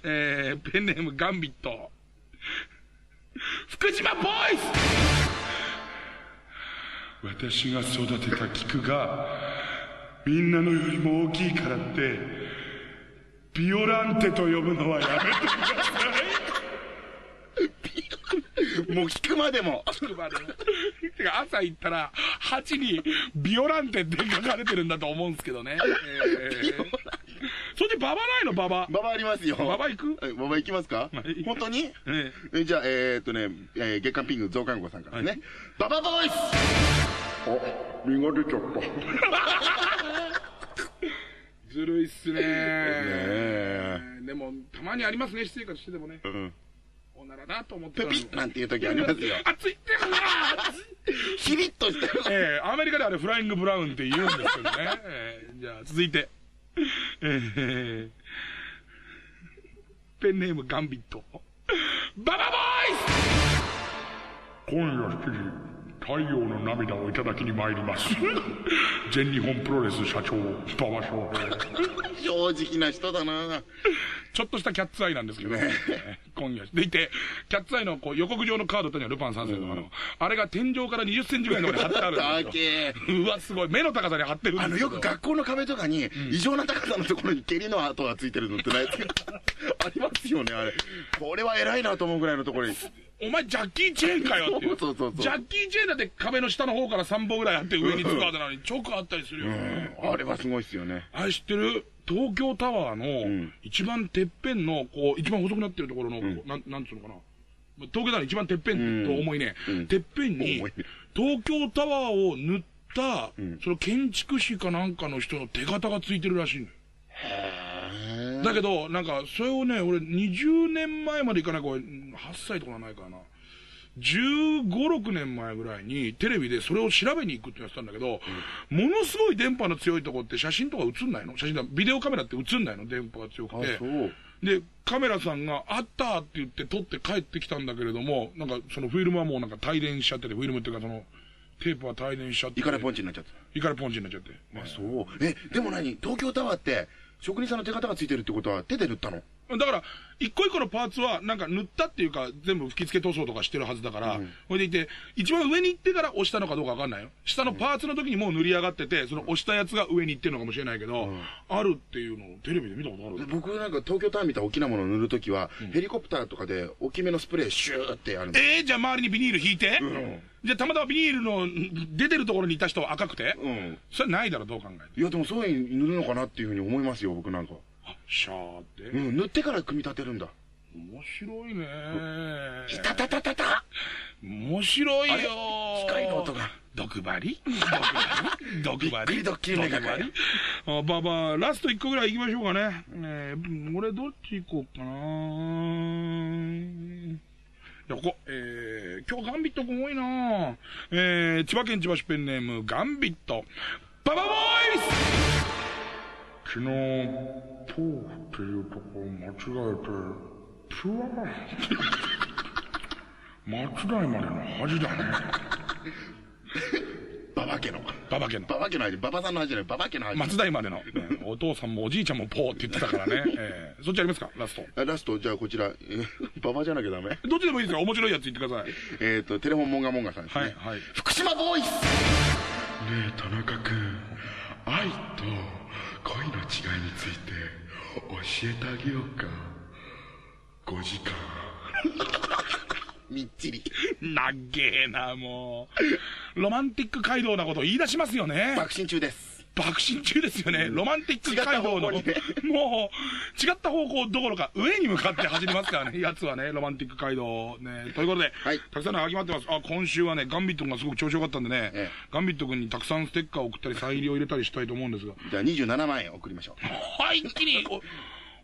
A: えーペンネームガンビット。福島ボーイ
E: 私が育てた菊がみんなのよりも大きいからってビオランテと呼ぶのはやめてください *laughs*
B: もう聞くまでも。
A: スまでのてか朝行ったら8にビオランテって書かれてるんだと思うんですけどね。えー。そっちババないの？ババ。
B: ババありますよ。
A: ババ行く？
B: はいババ行きますか？
A: はい。
B: 本当に？
A: え
B: え。じゃあ、えーっとね、えー月刊ピング増刊号さんからね。ババボーイス
E: あ身が出ちゃった。*laughs*
A: ずるいっすね。
B: え。
A: でもたまにありますね。私生活しててもね。
B: うん。
A: おならだと思ってたの。
B: プピッなんていう時ありますよ。*laughs*
A: 熱いってるな
B: キリッとしてる。
A: えーアメリカであれフライングブラウンって言うんですけどね、えーじゃあ続いて、えーペンネームガンビット。ババボーイ
E: 今夜7時太陽の涙をいただきに参ります。*laughs* 全日本プロレス社長馬場翔平 *laughs*
B: 正直な人だな。
A: ちょっとしたキャッツアイなんですけど、えー今夜。でいてキャッツアイのこう予告状のカードというのはルパン三世とかの、あれが天井から20センチぐらいのところに貼ってあるん
B: だ
A: ですよ。
B: け。
A: うわすごい。目の高さに貼ってる
B: あの、よく学校の壁とかに、異常な高さのところに蹴りの跡がついてるのってないですか？*laughs* ありますよね、あれ。これは偉いなと思うぐらいのところに。
A: お前ジャッキー・チェーンかよっていう。
B: そうそうそう。
A: ジャッキー・チェーンだって壁の下の方から3本ぐらいあって上にツアーなのに直あったりするよ、
B: あれはすごいっすよね。
A: あれ知ってる？東京タワーの
B: ん。
A: 一番てっぺんの、こう、一番細くなってるところの、こうなん、なんつうのかな。東京タワーの一番てっぺんと重いね。
B: うん。
A: てっぺんに東京タワーを塗った、
B: ん。
A: その建築士かなんかの人の手形がついてるらしいのよ。
B: へ
A: だけど、なんか、それをね、俺20年前までいかないか、8歳とかないからな。15、6年前ぐらいにテレビでそれを調べに行くってやってたんだけど、ものすごい電波の強いとこって写真とか映んないの？写真だ、ビデオカメラって映んないの？電波が強く
B: あ、
A: て。で、カメラさんが、あったって言って撮って帰ってきたんだけれども、なんかそのフィルムはもうなんか帯電しちゃってて、フィルムっていうかその、テープは帯電しちゃってて。
B: イカレポンチになっちゃった。
A: イカレポンチになっちゃって。
B: あ、そう。え、でも何？東京タワーって、職人さんの手形がついてるってことは手で塗ったの？
A: だから、一個一個のパーツは、なんか塗ったっていうか、全部吹き付け塗装とかしてるはずだから、これでいて、一番上に行ってから押したのかどうかわかんないよ。下のパーツの時にもう塗り上がってて、その押したやつが上に行ってるのかもしれないけど、あるっていうのをテレビで見たことある？
B: 僕なんか東京タワーみた大きなものを塗るときは、ヘリコプターとかで大きめのスプレーシューってやるの。
A: えー、じゃあ周りにビニール引いて、じゃあたまたまビニールの出てるところにいた人は赤くて、
B: うん。
A: それないだろ、どう考えて。
B: いや、でもそういう風に塗るのかなっていうふうに思いますよ、僕なんか。
A: あ、シャーって。
B: うん、塗ってから組み立てるんだ。
A: 面白いね。
B: たたたたた。
A: 面白いよ。
B: 機械の音が。*laughs*
A: 毒針？毒針？
B: びっくりドッキリ
A: あ、ばあば、ラスト1個ぐらい行きましょうかね。えー、俺どっち行こうかな。じゃあここ、えー、今日ガンビット君多いな。えー、千葉県千葉市ペンネーム、ガンビット。ババボーイス
E: 昨日ポーっていうとこ間違えてプワー松代までの恥だね *laughs*
B: ババ家の。
A: ババ家の。
B: ババ家の味、ババさんの味じゃない、ババ家の味。
A: 松代までの、ねお父さんもおじいちゃんもポーって言ってたからね。*laughs* えーそっちありますかラスト。
B: あラスト、じゃあこちら、えーババじゃなきゃダメ？
A: どっちでもいいですよ。面白いやつ言ってください。
B: えっと、テレフォンモンガモンガさんですね。
A: はい、はい。
B: 福島ボーイス
E: ねえ田中君愛と恋の違いについて教えてあげようか5時間
B: みっちり。
A: なっげえな、もう。ロマンティック街道なこと言い出しますよね。
B: 爆心中です。
A: 爆心中ですよね。ロマンティック街道の、もう、違った方向どころか、上に向かって走りますからね、やつはね、ロマンティック街道。ね、ということで、
B: はい。
A: たくさんのハガキ待ってます。あ、今週はね、ガンビット君がすごく調子よかったんでね、
B: ええ。
A: ガンビット君にたくさんステッカーを送ったり、サイン入りを入れたりしたいと思うんですが、
B: じゃあ27万円送りましょう。
A: はい、一気に、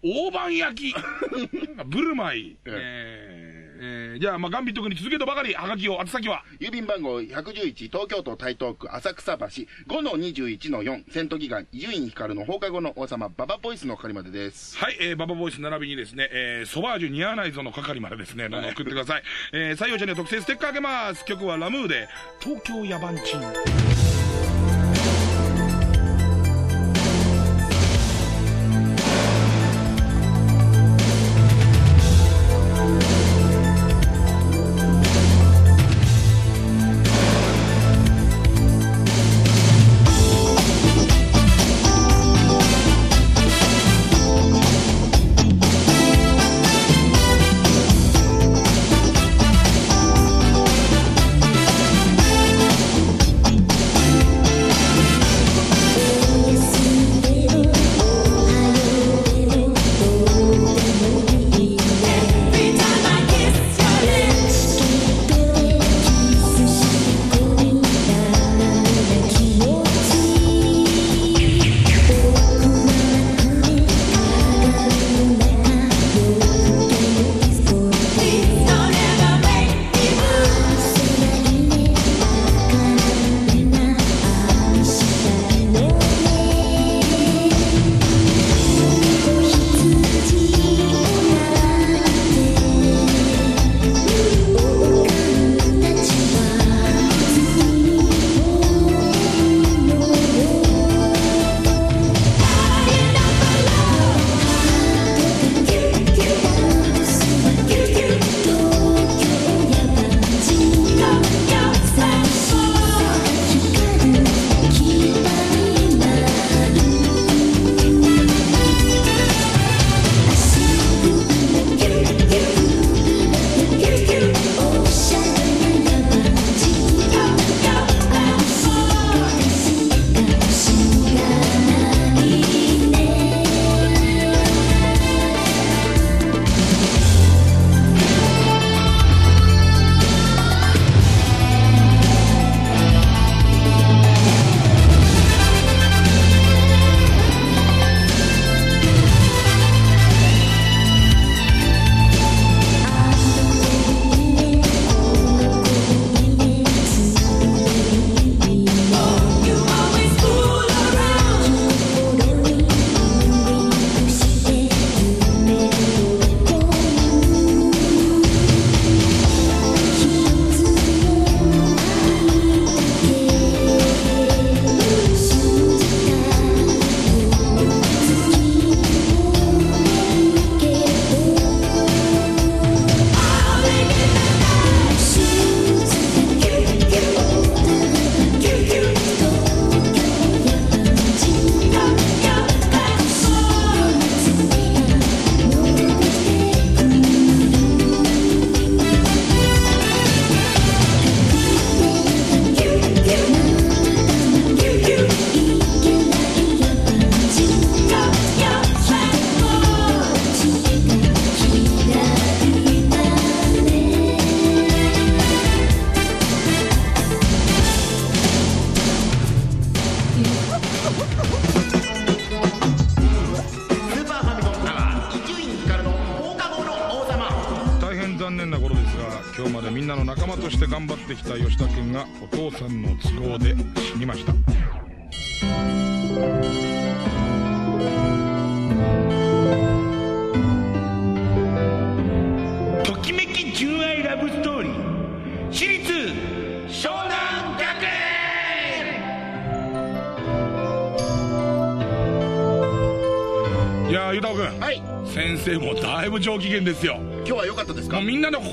A: お大判焼き、*laughs* ブルマイ、
B: え
A: え。ーえ
F: ーじゃあ、まあ、ガンビット君に続けとばかり、はがきを、宛先は、
B: 郵便番号111東京都台東区浅草橋5-21-4セントギガ伊集院光の放課後の王様ババボイスの係までです
F: はい、えー、ババボイス並びにですね、えー、ソバージュ似合わないぞの係までですね、どんどん送ってください。えー、採用者には特製ステッカーあげます。曲はラムーで、東京野蛮人。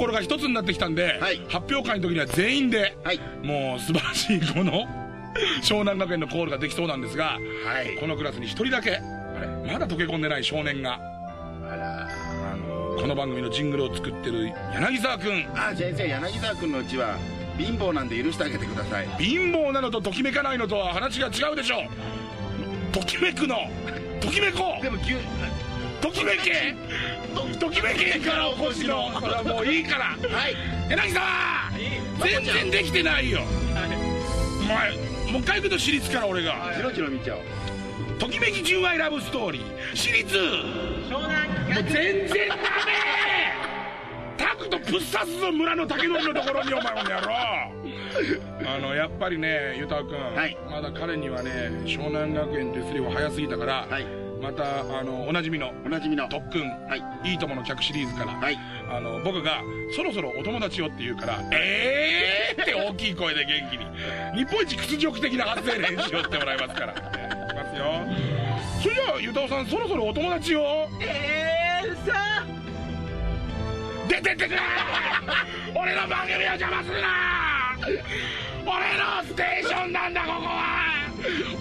F: 心が一つになってきたんで、
B: はい。
F: 発表会の時には全員で、
B: はい。
F: もう素晴らしいこの *laughs* 湘南学園のコールができそうなんですが、
B: はい。
F: このクラスに一人だけ、まだ溶け込んでない少年が、この番組のジングルを作ってる柳沢くん。
B: あ先生柳沢君のうちは貧乏なんで許してあげてください。
F: 貧乏なのとときめかないのとは話が違うでしょときめくの。ときめこ
B: でも牛
F: ときめけときめけからお越しのほらもういいから。
B: はい。
F: 柳沢！全然できてないよ。お前もう一回行くと私立から俺が。
B: チロチロ見ちゃおう。
F: ときめき純愛ラブストーリー。私立。もう全然ダメ！タク
A: とプッサすぞ村の竹取のところにお前この野郎。あのやっぱりねゆたくん、
B: はい。
A: まだ彼にはね湘南学園デスリーは早すぎたから、
B: はい
A: またあのおなじみの
B: おなじみの。
A: 特訓、
B: はい。
A: いいともの客シリーズから、
B: はい。
A: あの僕がそろそろお友達よって言うからえー！って大きい声で元気に日本一屈辱的な発声練習をしてもらいますから、ね、*laughs* いきますよ。それじゃあゆたおさんそろそろお友達よ
B: えー、さ
A: 出てってくれ！俺の番組を邪魔するな！俺のステーションなんだここは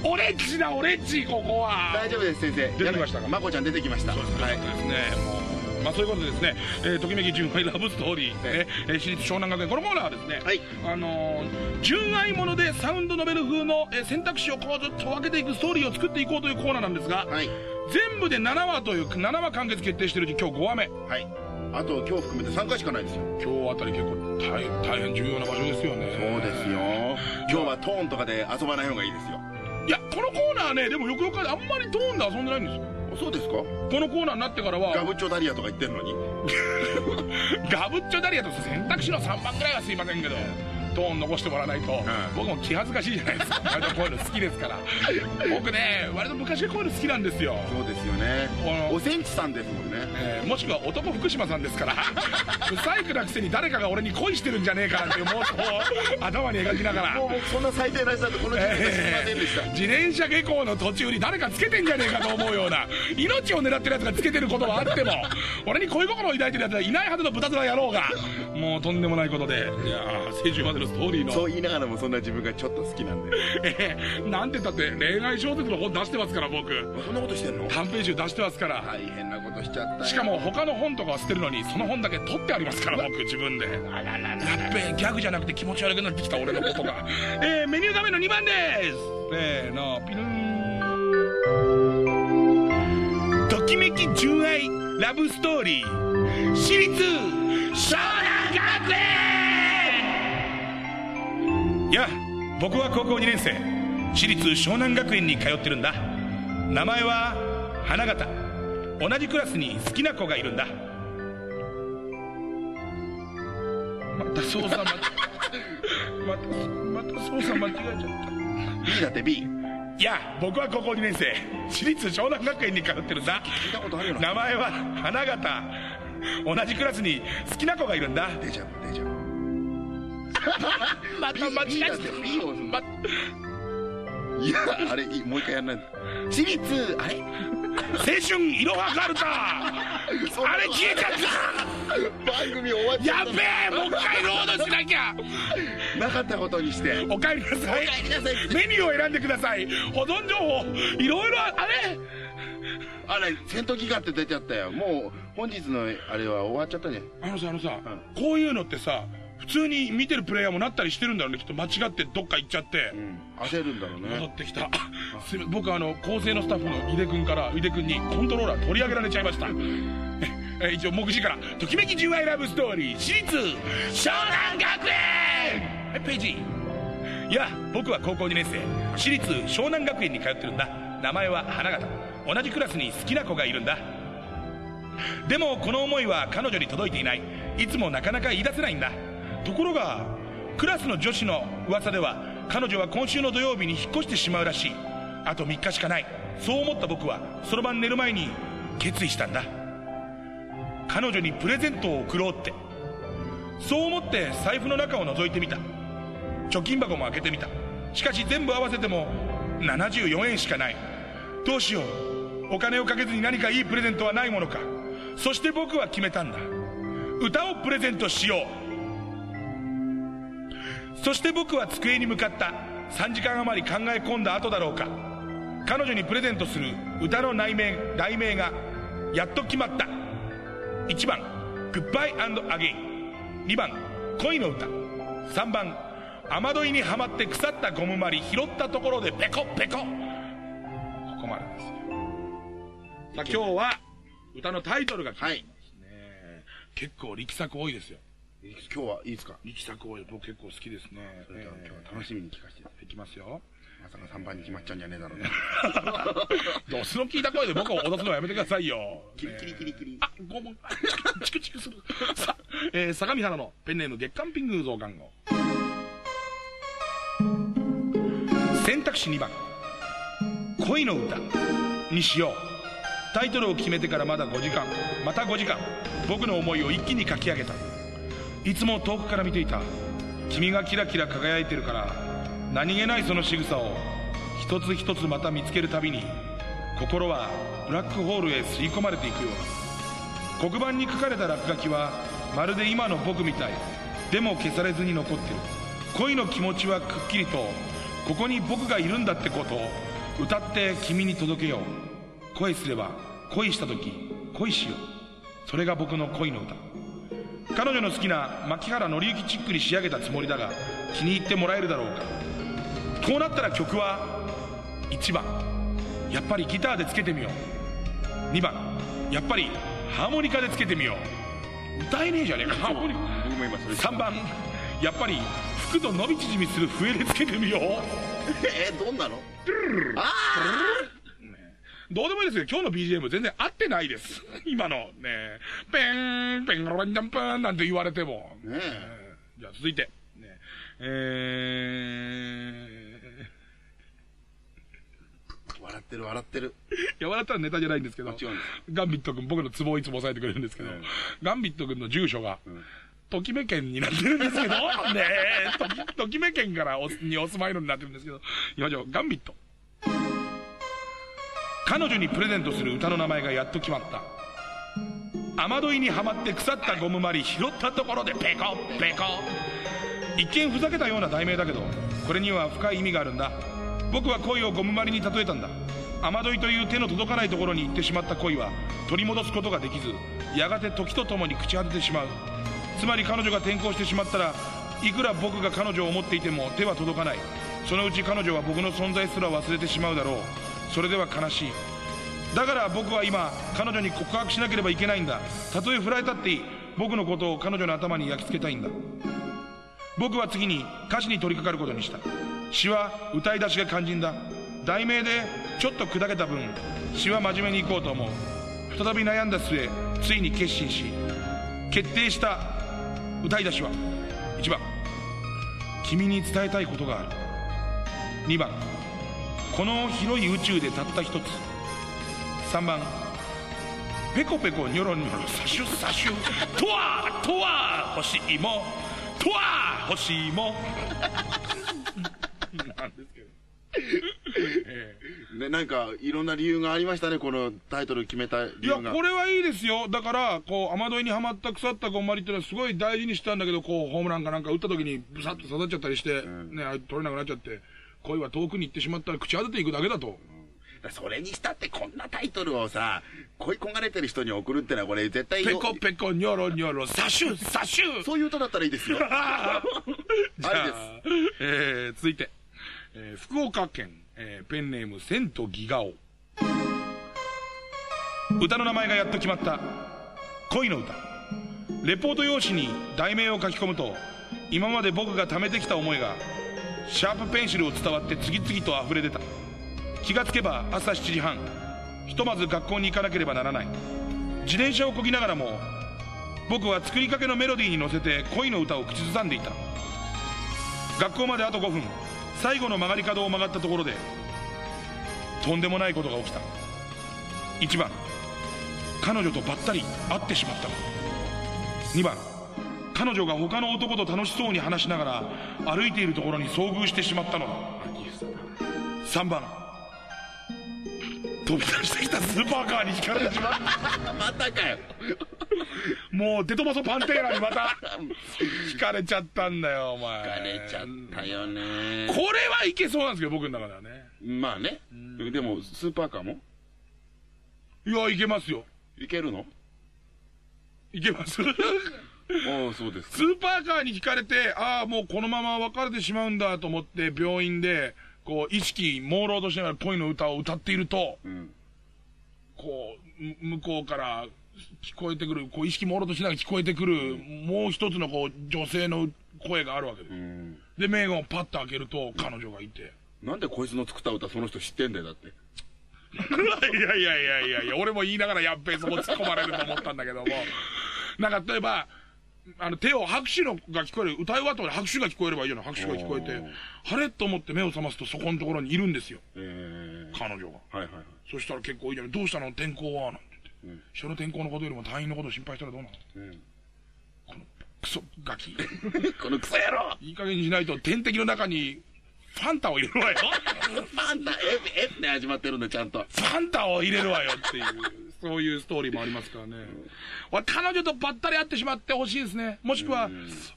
A: 俺っちだ俺っちここは。
B: 大丈夫です先生。
A: 出てきましたか？
B: まこちゃん出てきました。
A: そうですね、
B: はい。
A: もうまあそういうことでですね、えーときめき純愛ラブストーリー、ねえー私立湘南学園このコーナーはですね、
B: はい。
A: あのー純愛ものでサウンドノベル風の、えー選択肢をこうずっと分けていくストーリーを作っていこうというコーナーなんですが、
B: はい。
A: 全部で7話という7話完結決定してるうち今日5話目。
B: はい。あと今日含めて3回しかないですよ。
A: 今日あたり結構大大変重要な場所ですよね。
B: そうですよ。今日はトーンとかで遊ばない方がいいですよ
A: いやこのコーナーねでもよくよくあんまりトーンで遊んでないんですよ。
B: そうですか？
A: このコーナーになってからは
B: ガブッチョダリアとか言ってんのに。*laughs*
A: ガブッチョダリアと選択肢の3番ぐらいはすいませんけどトーン残してもらわないと、僕も気恥ずかしいじゃないですか。*laughs* 割とこういうの好きですから。僕ね割と昔からこういうの好きなんですよ、
B: そうですよね。
A: この
B: おせんちさんですもんね。
A: えーもしくは男福島さんですから。*laughs* 不細工なくせに誰かが俺に恋してるんじゃねえかなんて妄想を頭に描きながら。
B: もう僕そんな最低な人だとこの時点で知りませんでした、
A: 自転車下校の途中に誰かつけてんじゃねえかと思うような命を狙ってるやつがつけてることはあっても俺に恋心を抱いてるやつはいないはずの豚面野郎がもうとんでもないことで。いやー青春までのストーリーの
B: そう言いながらもそんな自分がちょっと好きなんで。
A: え *laughs* ーなんて言ったって恋愛小説の本出してますから僕。
B: そんなことしてんの？
A: 短編集出してますから、
B: 大変なことしちゃったよ。
A: しかも他の本とかは捨てるのにその本だけ取ってありますから僕自分で。やっべギャグじゃなくて気持ち悪くなってきた俺のことが。*laughs* えー、メニュー画面の2番です。せーのピルーン。ときめき純愛ラブストーリー。私立湘南学園いや僕は高校2年生。私立湘南学園に通ってるんだ。名前は花形。同じクラスに好きな子がいるんだ。また操作間違またまた操作間違えちゃった。
B: B だって B
A: いや僕は高校2年生。私立湘南学園に通ってるんだ。
B: 聞いたことあるよな。
A: 名前は花形。同じクラスに好きな子がいるんだ。
B: デジャブデジャブ *laughs*
A: また間違え
B: だって B を
A: ま
B: いやあれもう一回やんないと私立あれ
A: 青春いろはカルタあれ消えちゃった
B: 番組終わっちゃっ
A: やべえもう一回ロードしなきゃ
B: なかったことにして
A: お帰りなさいお
B: 帰りなさい
A: メニューを選んでください保存情報いろいろあれ
B: あれ戦闘機がって出ちゃったよもう本日のあれは終わっちゃったね
A: あのさあのさ、こういうのってさ普通に見てるプレイヤーもなったりしてるんだろうね。きっと間違ってどっか行っちゃって、
B: うん。焦るんだろう
A: 戻
B: ね
A: ってきた。*laughs* すいません。僕あの構成のスタッフの井出君から井出君にコントローラー取り上げられちゃいました。*laughs* ええ一応目次から「ときめき純愛ラブストーリー私立湘南学園」はいページいや僕は高校2年生。私立湘南学園に通ってるんだ。名前は花形。同じクラスに好きな子がいるんだ。でもこの思いは彼女に届いていない。いつもなかなか言い出せないんだところがクラスの女子の噂では彼女は今週の土曜日に引っ越してしまうらしい。あと3日しかない。そう思った僕はその晩寝る前に決意したんだ。彼女にプレゼントを贈ろうって。そう思って財布の中を覗いてみた。貯金箱も開けてみた。しかし全部合わせても74円しかない。どうしよう。お金をかけずに何かいいプレゼントはないものか。そして僕は決めたんだ。歌をプレゼントしよう。そして僕は机に向かった。3時間余り考え込んだ後だろうか。彼女にプレゼントする歌の内面題名がやっと決まった。1番「グッバイアゲイン」2番「恋の歌」3番「雨どいにはまって腐ったゴムまり拾ったところでペコペコ」ここまでですよ。さあ今日は歌のタイトルが決ま
B: はい
A: りますね、結構力作多いですよ。
B: 今日はいいですか
A: 力作多い僕結構好きですね
B: それでは今日は楽しみに聞かせていただき
A: ますよ
B: まさか3番に決まっちゃうんじゃねえだろうね
A: ドスの聞いた声で僕を脅すのはやめてくださいよ
B: キリキリキリキリ
A: あ、拷問。*laughs* チクチクする。さえー、相模原のペンネーム月刊ピング増刊号。選択肢2番。恋の歌にしよう。タイトルを決めてからまだ5時間。また5時間。僕の思いを一気に書き上げた。いつも遠くから見ていた。君がキラキラ輝いてるから、何気ないその仕草を、一つ一つまた見つけるたびに、心はブラックホールへ吸い込まれていくようだ。黒板に書かれた落書きはまるで今の僕みたい。でも消されずに残ってる。恋の気持ちはくっきりとここに僕がいるんだってことを歌って君に届けよう。恋すれば恋した時恋しよう。それが僕の恋の歌。彼女の好きな牧原紀之チックに仕上げたつもりだが気に入ってもらえるだろうか。こうなったら曲は1番。やっぱりギターでつけてみよう。2番。やっぱりハーモニカでつけてみよう。歌えねえじゃねえか。ハーモニカ
B: 僕も今それ
A: 3番。やっぱり服と伸び縮みする笛でつけてみよう。
B: えどんなの？*laughs* あ
A: どうでもいいですけど今日の BGM 全然合ってないです。*laughs* 今の。ね。ペンペンロンジャンプンなんて言われても。
B: あねえ。
A: えーじゃあ続いて。ね。え
B: 笑ってる笑ってる。
A: ー、*laughs* いや笑ったらネタじゃないんですけど。ガンビット君僕のツボをいつも押さえてくれるんですけど、
B: うん。
A: ガンビット君の住所が、
B: ん。
A: ときめ県になってるんですけど、*laughs* ねえ、とき、ときめ県からおにお住まいのになってるんですけど、いきましょう、ガンビット。彼女にプレゼントする歌の名前がやっと決まった。雨どいにはまって腐ったゴムまり拾ったところでペコペコ。一見ふざけたような題名だけど、これには深い意味があるんだ。僕は恋をゴムまりに例えたんだ。雨どいという手の届かないところに行ってしまった恋は取り戻すことができず、やがて時とともに朽ち果ててしまう。つまり彼女が転校してしまったらいくら僕が彼女を思っていても手は届かないそのうち彼女は僕の存在すら忘れてしまうだろうそれでは悲しい。だから僕は今彼女に告白しなければいけないんだ。たとえ振られたっていい。僕のことを彼女の頭に焼き付けたいんだ。僕は次に歌詞に取り掛かることにした。詩は歌い出しが肝心だ。題名でちょっと砕けた分詩は真面目にいこうと思う。再び悩んだ末ついに決心し決定した。歌い出しは。1番。君に伝えたいことがある。2番。この広い宇宙でたった一つ。3番ペコペコニョロニョロサシュサシュとはとは欲しいもとは欲しいもなんですけど。
B: ね、なんか、いろんな理由がありましたね、このタイトル決めた理
A: いや。これはいいですよ。だから、こう、雨どいにはまった腐ったゴンマリっていうのはすごい大事にしたんだけど、こう、ホームランかなんか打った時にブサッと刺さっちゃったりして、
B: ん。
A: ね、取れなくなっちゃって、恋は遠くに行ってしまったら口当てていくだけだと。
B: それにしたってこんなタイトルをさ、恋焦がれてる人に送るってのはこれ絶対
A: ペコペコニョロニョロ、サシュサシュ
B: そういう歌だったらいいですよ。*laughs*
A: じゃあ
B: ありです、
A: えー、続いて、えー、福岡県、えー、ペンネーム、セントギガオ。歌の名前がやっと決まった。恋の歌。レポート用紙に題名を書き込むと、今まで僕が貯めてきた思いが、シャープペンシルを伝わって次々と溢れ出た。気がつけば朝7時半。ひとまず学校に行かなければならない。自転車をこぎながらも、僕は作りかけのメロディーに乗せて恋の歌を口ずさんでいた。学校まであと5分最後の曲がり角を曲がったところでとんでもないことが起きた1番彼女とばったり会ってしまった2番彼女が他の男と楽しそうに話しながら歩いているところに遭遇してしまったのだ。3番飛び出してきたスーパーカーにひかれてしまった。*laughs*
B: またかよ。
A: もうデトマソパンテーラにまた *laughs* ひかれちゃったんだよお前。
B: 疲れちゃったよね。
A: これはいけそうなんですけど僕の中ではね。
B: まあね。でも、スーパーカーも？
A: いやいけますよ。
B: いけるの？
A: いけます *laughs*
B: ああ、そうです
A: ス。ーパーカーにひかれて、ああ、もうこのまま別れてしまうんだと思って、病院で、こう、意識、朦朧としながら恋の歌を歌っていると、
B: うん。
A: こう、む向こうから聞こえてくる、こう、意識朦朧としながら聞こえてくる、もう一つのこう、女性の声があるわけです。
B: うん。
A: で、メガンをパッと開けると、彼女がいて。
B: なんでこいつの作った歌その人知ってんだよ、だって。*laughs*
A: いやいやいやいやいや、俺も言いながらやっべえそこ突っ込まれると思ったんだけども。なんか例えば、あの手を拍手のが聞こえる、歌い終わったら拍手が聞こえればいいじゃない、拍手が聞こえて晴れと思って目を覚ますとそこのところにいるんですよ、
B: え
A: 彼女が。
B: ー、はいはいはい。
A: そしたら結構いいじゃない、どうしたの？天候はなんて言って、人の天候のことよりも隊員のことを心配したらどうなの？
B: うん。
A: このクソガキ。*laughs*
B: このクソ野郎
A: いい加減にしないと天敵の中にファンタを入れるわよ。
B: ファンタ、F、F で始まってるんだ、ちゃんと。
A: ファンタを入れるわよっていう、そういうストーリーもありますからね。俺、彼女とばったり会ってしまってほしいですね。もしくは、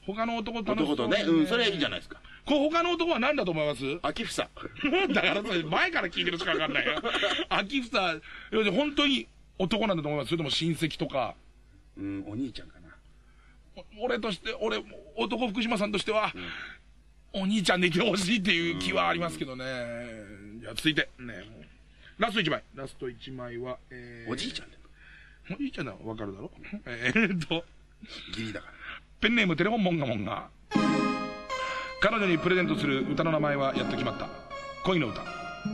A: 他の男と楽しそうに
B: 男とね、うん、それいいじゃないですか。
A: これ他の男は何だと思います？
B: 秋房。*laughs*
A: だから前から聞いてるしかわかんないよ。*laughs* 秋房、要するに本当に男なんだと思います？それとも親戚とか。
B: うん、お兄ちゃんかな。
A: お俺として、俺、男福島さんとしては、お兄ちゃんでいてほしいっていう気はありますけどね。じゃあ続いて、ね、もうラスト1枚。ラスト1枚は、えー、
B: おじいちゃんだよ。
A: おじいちゃんだわかるだろ？*laughs* えーっと、
B: 義理だから。
A: ペンネームテレフォンモンガモンガ。彼女にプレゼントする歌の名前はやっと決まった。恋の歌。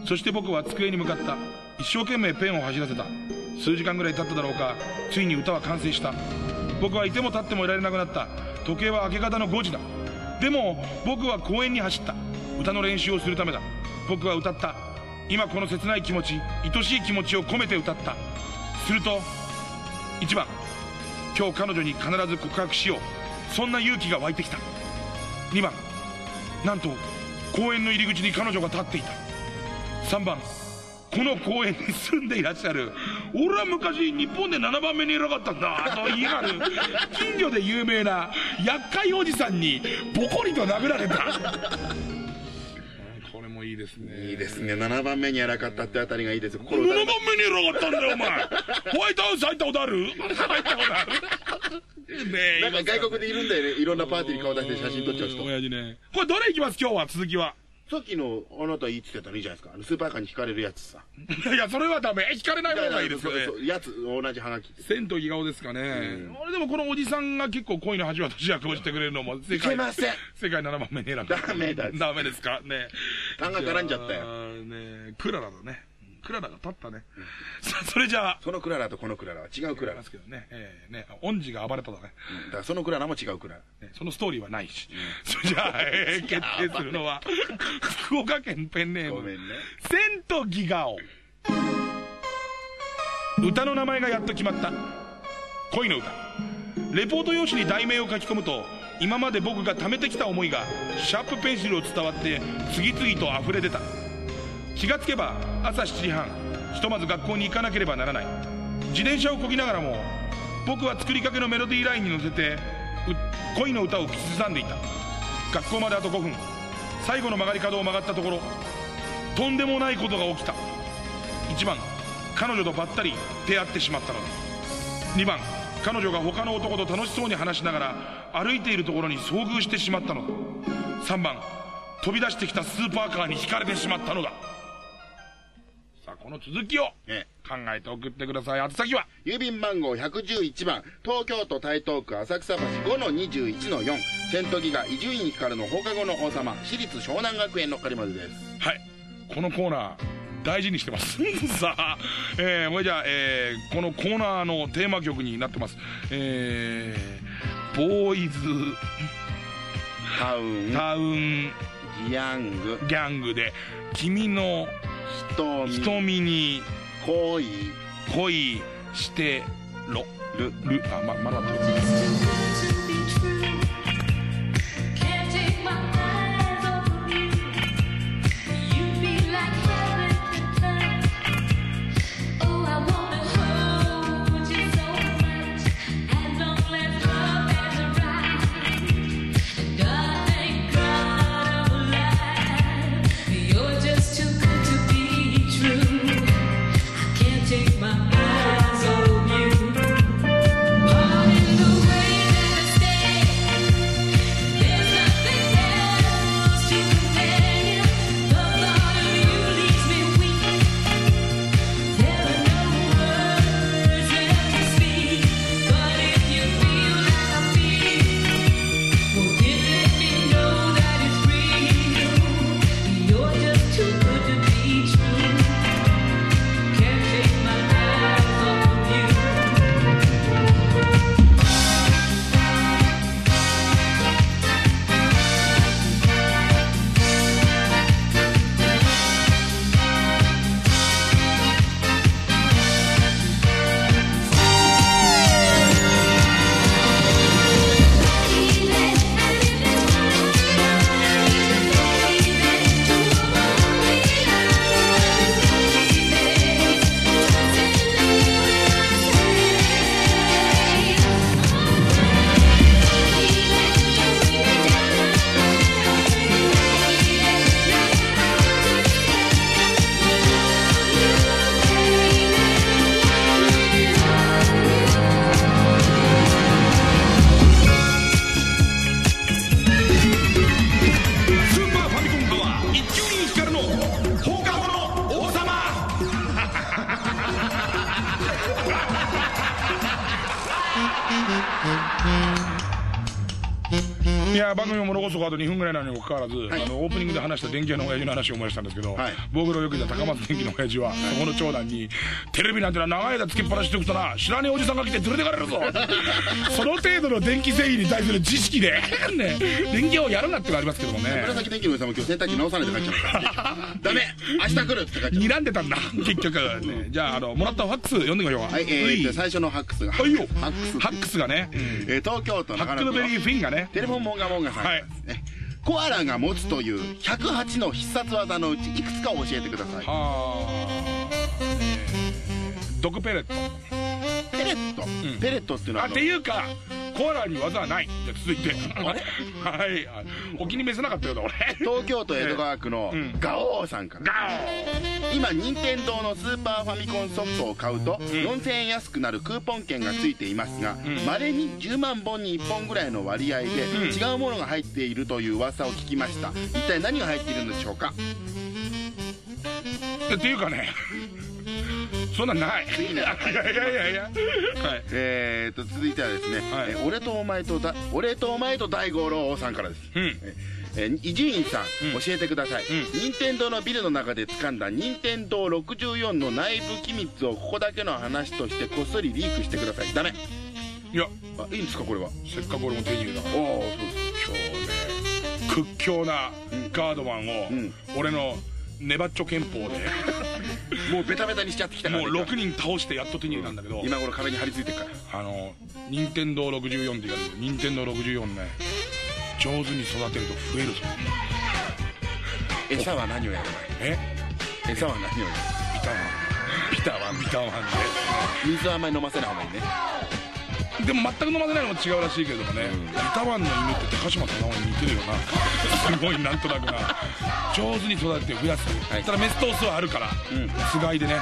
A: そして僕は机に向かった。一生懸命ペンを走らせた。数時間ぐらい経っただろうか、ついに歌は完成した。僕はいても立ってもいられなくなった。時計は明け方の5時だ。でも、僕は公園に走った。歌の練習をするためだ。僕は歌った。今この切ない気持ち、愛しい気持ちを込めて歌った。すると、1番。今日彼女に必ず告白しようそんな勇気が湧いてきた2番なんと公園の入り口に彼女が立っていた3番この公園に住んでいらっしゃる俺は昔日本で7番目に偉かったんだと言い張る近所で有名な厄介おじさんにボコリと殴られたいいですね
B: いいですね。7番目に偉かったってあたりがいいですよ。心
A: 7
B: 打た
A: 番
B: れ
A: 目に偉かったんだよお前 *laughs* ホワイトハウス入ったことある？入ったことあるねえ
B: なんか外国でいるんだよね。いろんなパーティーに顔出して写真撮っちゃう人。
A: 親父ね。これどれいきます？今日は続きは。
B: さっきのあなた言ってたのいいじゃないですか。あのスーパーカーに引かれるやつさ。*laughs*
A: いや、それはダメ。引かれない方がいいですよね
B: やつ、同じハガキ。
A: 千と顔ですかね。俺でもこのおじさんが結構恋の恥は年役をしてくれるのも世界。
B: いけません
A: 世界7番目に選んだ。
B: ダメだ
A: ダメですか？ね。
B: 単が絡んじゃったよ。
A: ねクララだね。クララが立ったね。さあ、*laughs* それじゃあ、
B: そのクララとこのクララは違うクララ。
A: ますけどね。えー、ね、恩師が暴れただね。
B: うんだからそのクララも違うクララ。
A: ねそのストーリーはないし。それじゃあ、*laughs* えー決定するのは、福岡県ペンネーム。
B: ごめんね。
A: セントギガオ歌の名前がやっと決まった恋の歌レポート用紙に題名を書き込むと今まで僕が貯めてきた思いがシャープペンシルを伝わって次々と溢れ出た気がつけば朝7時半ひとまず学校に行かなければならない。自転車をこぎながらも僕は作りかけのメロディーラインに乗せて恋の歌を口ずさんでいた。学校まであと5分。最後の曲がり角を曲がったところとんでもないことが起きた。1番彼女とばったり出会ってしまったのだ。2番彼女が他の男と楽しそうに話しながら歩いているところに遭遇してしまったのだ。3番飛び出してきたスーパーカーにひかれてしまったのだ。この続きを
B: ええ。
A: 考えて送ってください。宛先は？
B: 郵便番号111番、東京都台東区浅草橋5-21-4、セントギガ伊集院光の放課後の王様、私立湘南学園の狩までです。
A: はい。このコーナー大事にしてます。*laughs* さあ、えー、これじゃあ、えーこのコーナーのテーマ曲になってます。えー、ボーイズ。
B: タウン、
A: タウン。
B: ギヤング、
A: ギャングで君の
B: 瞳、
A: 瞳に
B: 恋、
A: 恋してろ。
B: る。
A: る。あままだ電気屋の親父の話を思い出したんですけど、
B: はい。
A: 僕のよく言った高松電気の親父は、そこの長男にテレビなんてのは長い間つけっぱなししておくとな知らねえおじさんが来て連れてかれるぞ。*laughs* その程度の電気製品に対する知識で、ね、電気屋をやるなってのがありますけどもね。
B: 紫電気のおじさんも今日洗濯機直さないで帰っちゃった。*laughs* ダメ明日来るって帰っちゃっ
A: 睨んでたんだ結局、ね、じゃああのもらったファックス読んでみましょうか。
B: たはい。えー、最初のハックスが。
A: はいよ。
B: ハックス。
A: ハックスがね、
B: えー東京都
A: ハックルベリーフィンがね。
B: テレフォンモンガモンガさんからですね、コアラが持つという108の必殺技のうちいくつか教えてください。
A: はあ。毒ペレット。
B: ペレット、ペレットっていうのは
A: あ
B: あの
A: っていうかコアラに技はない。じゃあ続いて。はい。あお気に召せなかったようだ俺。
B: 東京都江戸川区の
A: うん。
B: ガオーさんから、
A: ガ
B: 今任天堂のスーパーファミコンソフトを買うと、4000円安くなるクーポン券がついていますがまれ、稀に10万本に1本ぐらいの割合で、違うものが入っているという噂を聞きました。一体何が入っているのでしょうか？
A: オっていうかねそんなんない。いやいやいやはい。
B: えーと続いてはですね、
A: はい。
B: え俺とお前とだ俺とお前と大五郎さんからです。
A: うん。
B: えー伊集院さん、
A: うん。
B: 教えてください、
A: ん。
B: 任天堂のビルの中で掴んだ任天堂64の内部機密をここだけの話としてこっそりリークしてください。ダメ
A: いや。
B: あいいんですかこれは？
A: せっかく俺も手に入れたから
B: おおそうです。
A: 今日ね。屈強なガードマンを、
B: うん。
A: 俺のネバッチョ憲法で。*laughs*
B: もうベタベタにしちゃってきたから。
A: もう6人倒してやっと手に入れたんだけど、
B: 今頃壁に張り付いてるから。
A: あの任天堂64って言われる。任天堂64ね。上手に育てると増えるぞ。
B: 餌は何をやれば
A: え？
B: いい餌は何をやれば
A: ビタワン。ビタワンビタワン
B: いい水はあんまり飲ませない方がいいね
A: ででも全く飲ませないのも違うらしいけれどもね、ビタワンの犬って高島忠夫に似てるよな。すごいなんとなくな。上手に育てて増やす、
B: はい。
A: ただメスとオスはあるから、
B: ん。
A: つがいでね、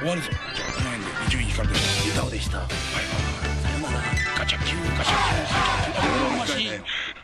A: 終わるぞ。じゃあこの辺で伊集院光でした。
B: 歌丸でした
A: バイバイガチャキューガチャキューガチャキュー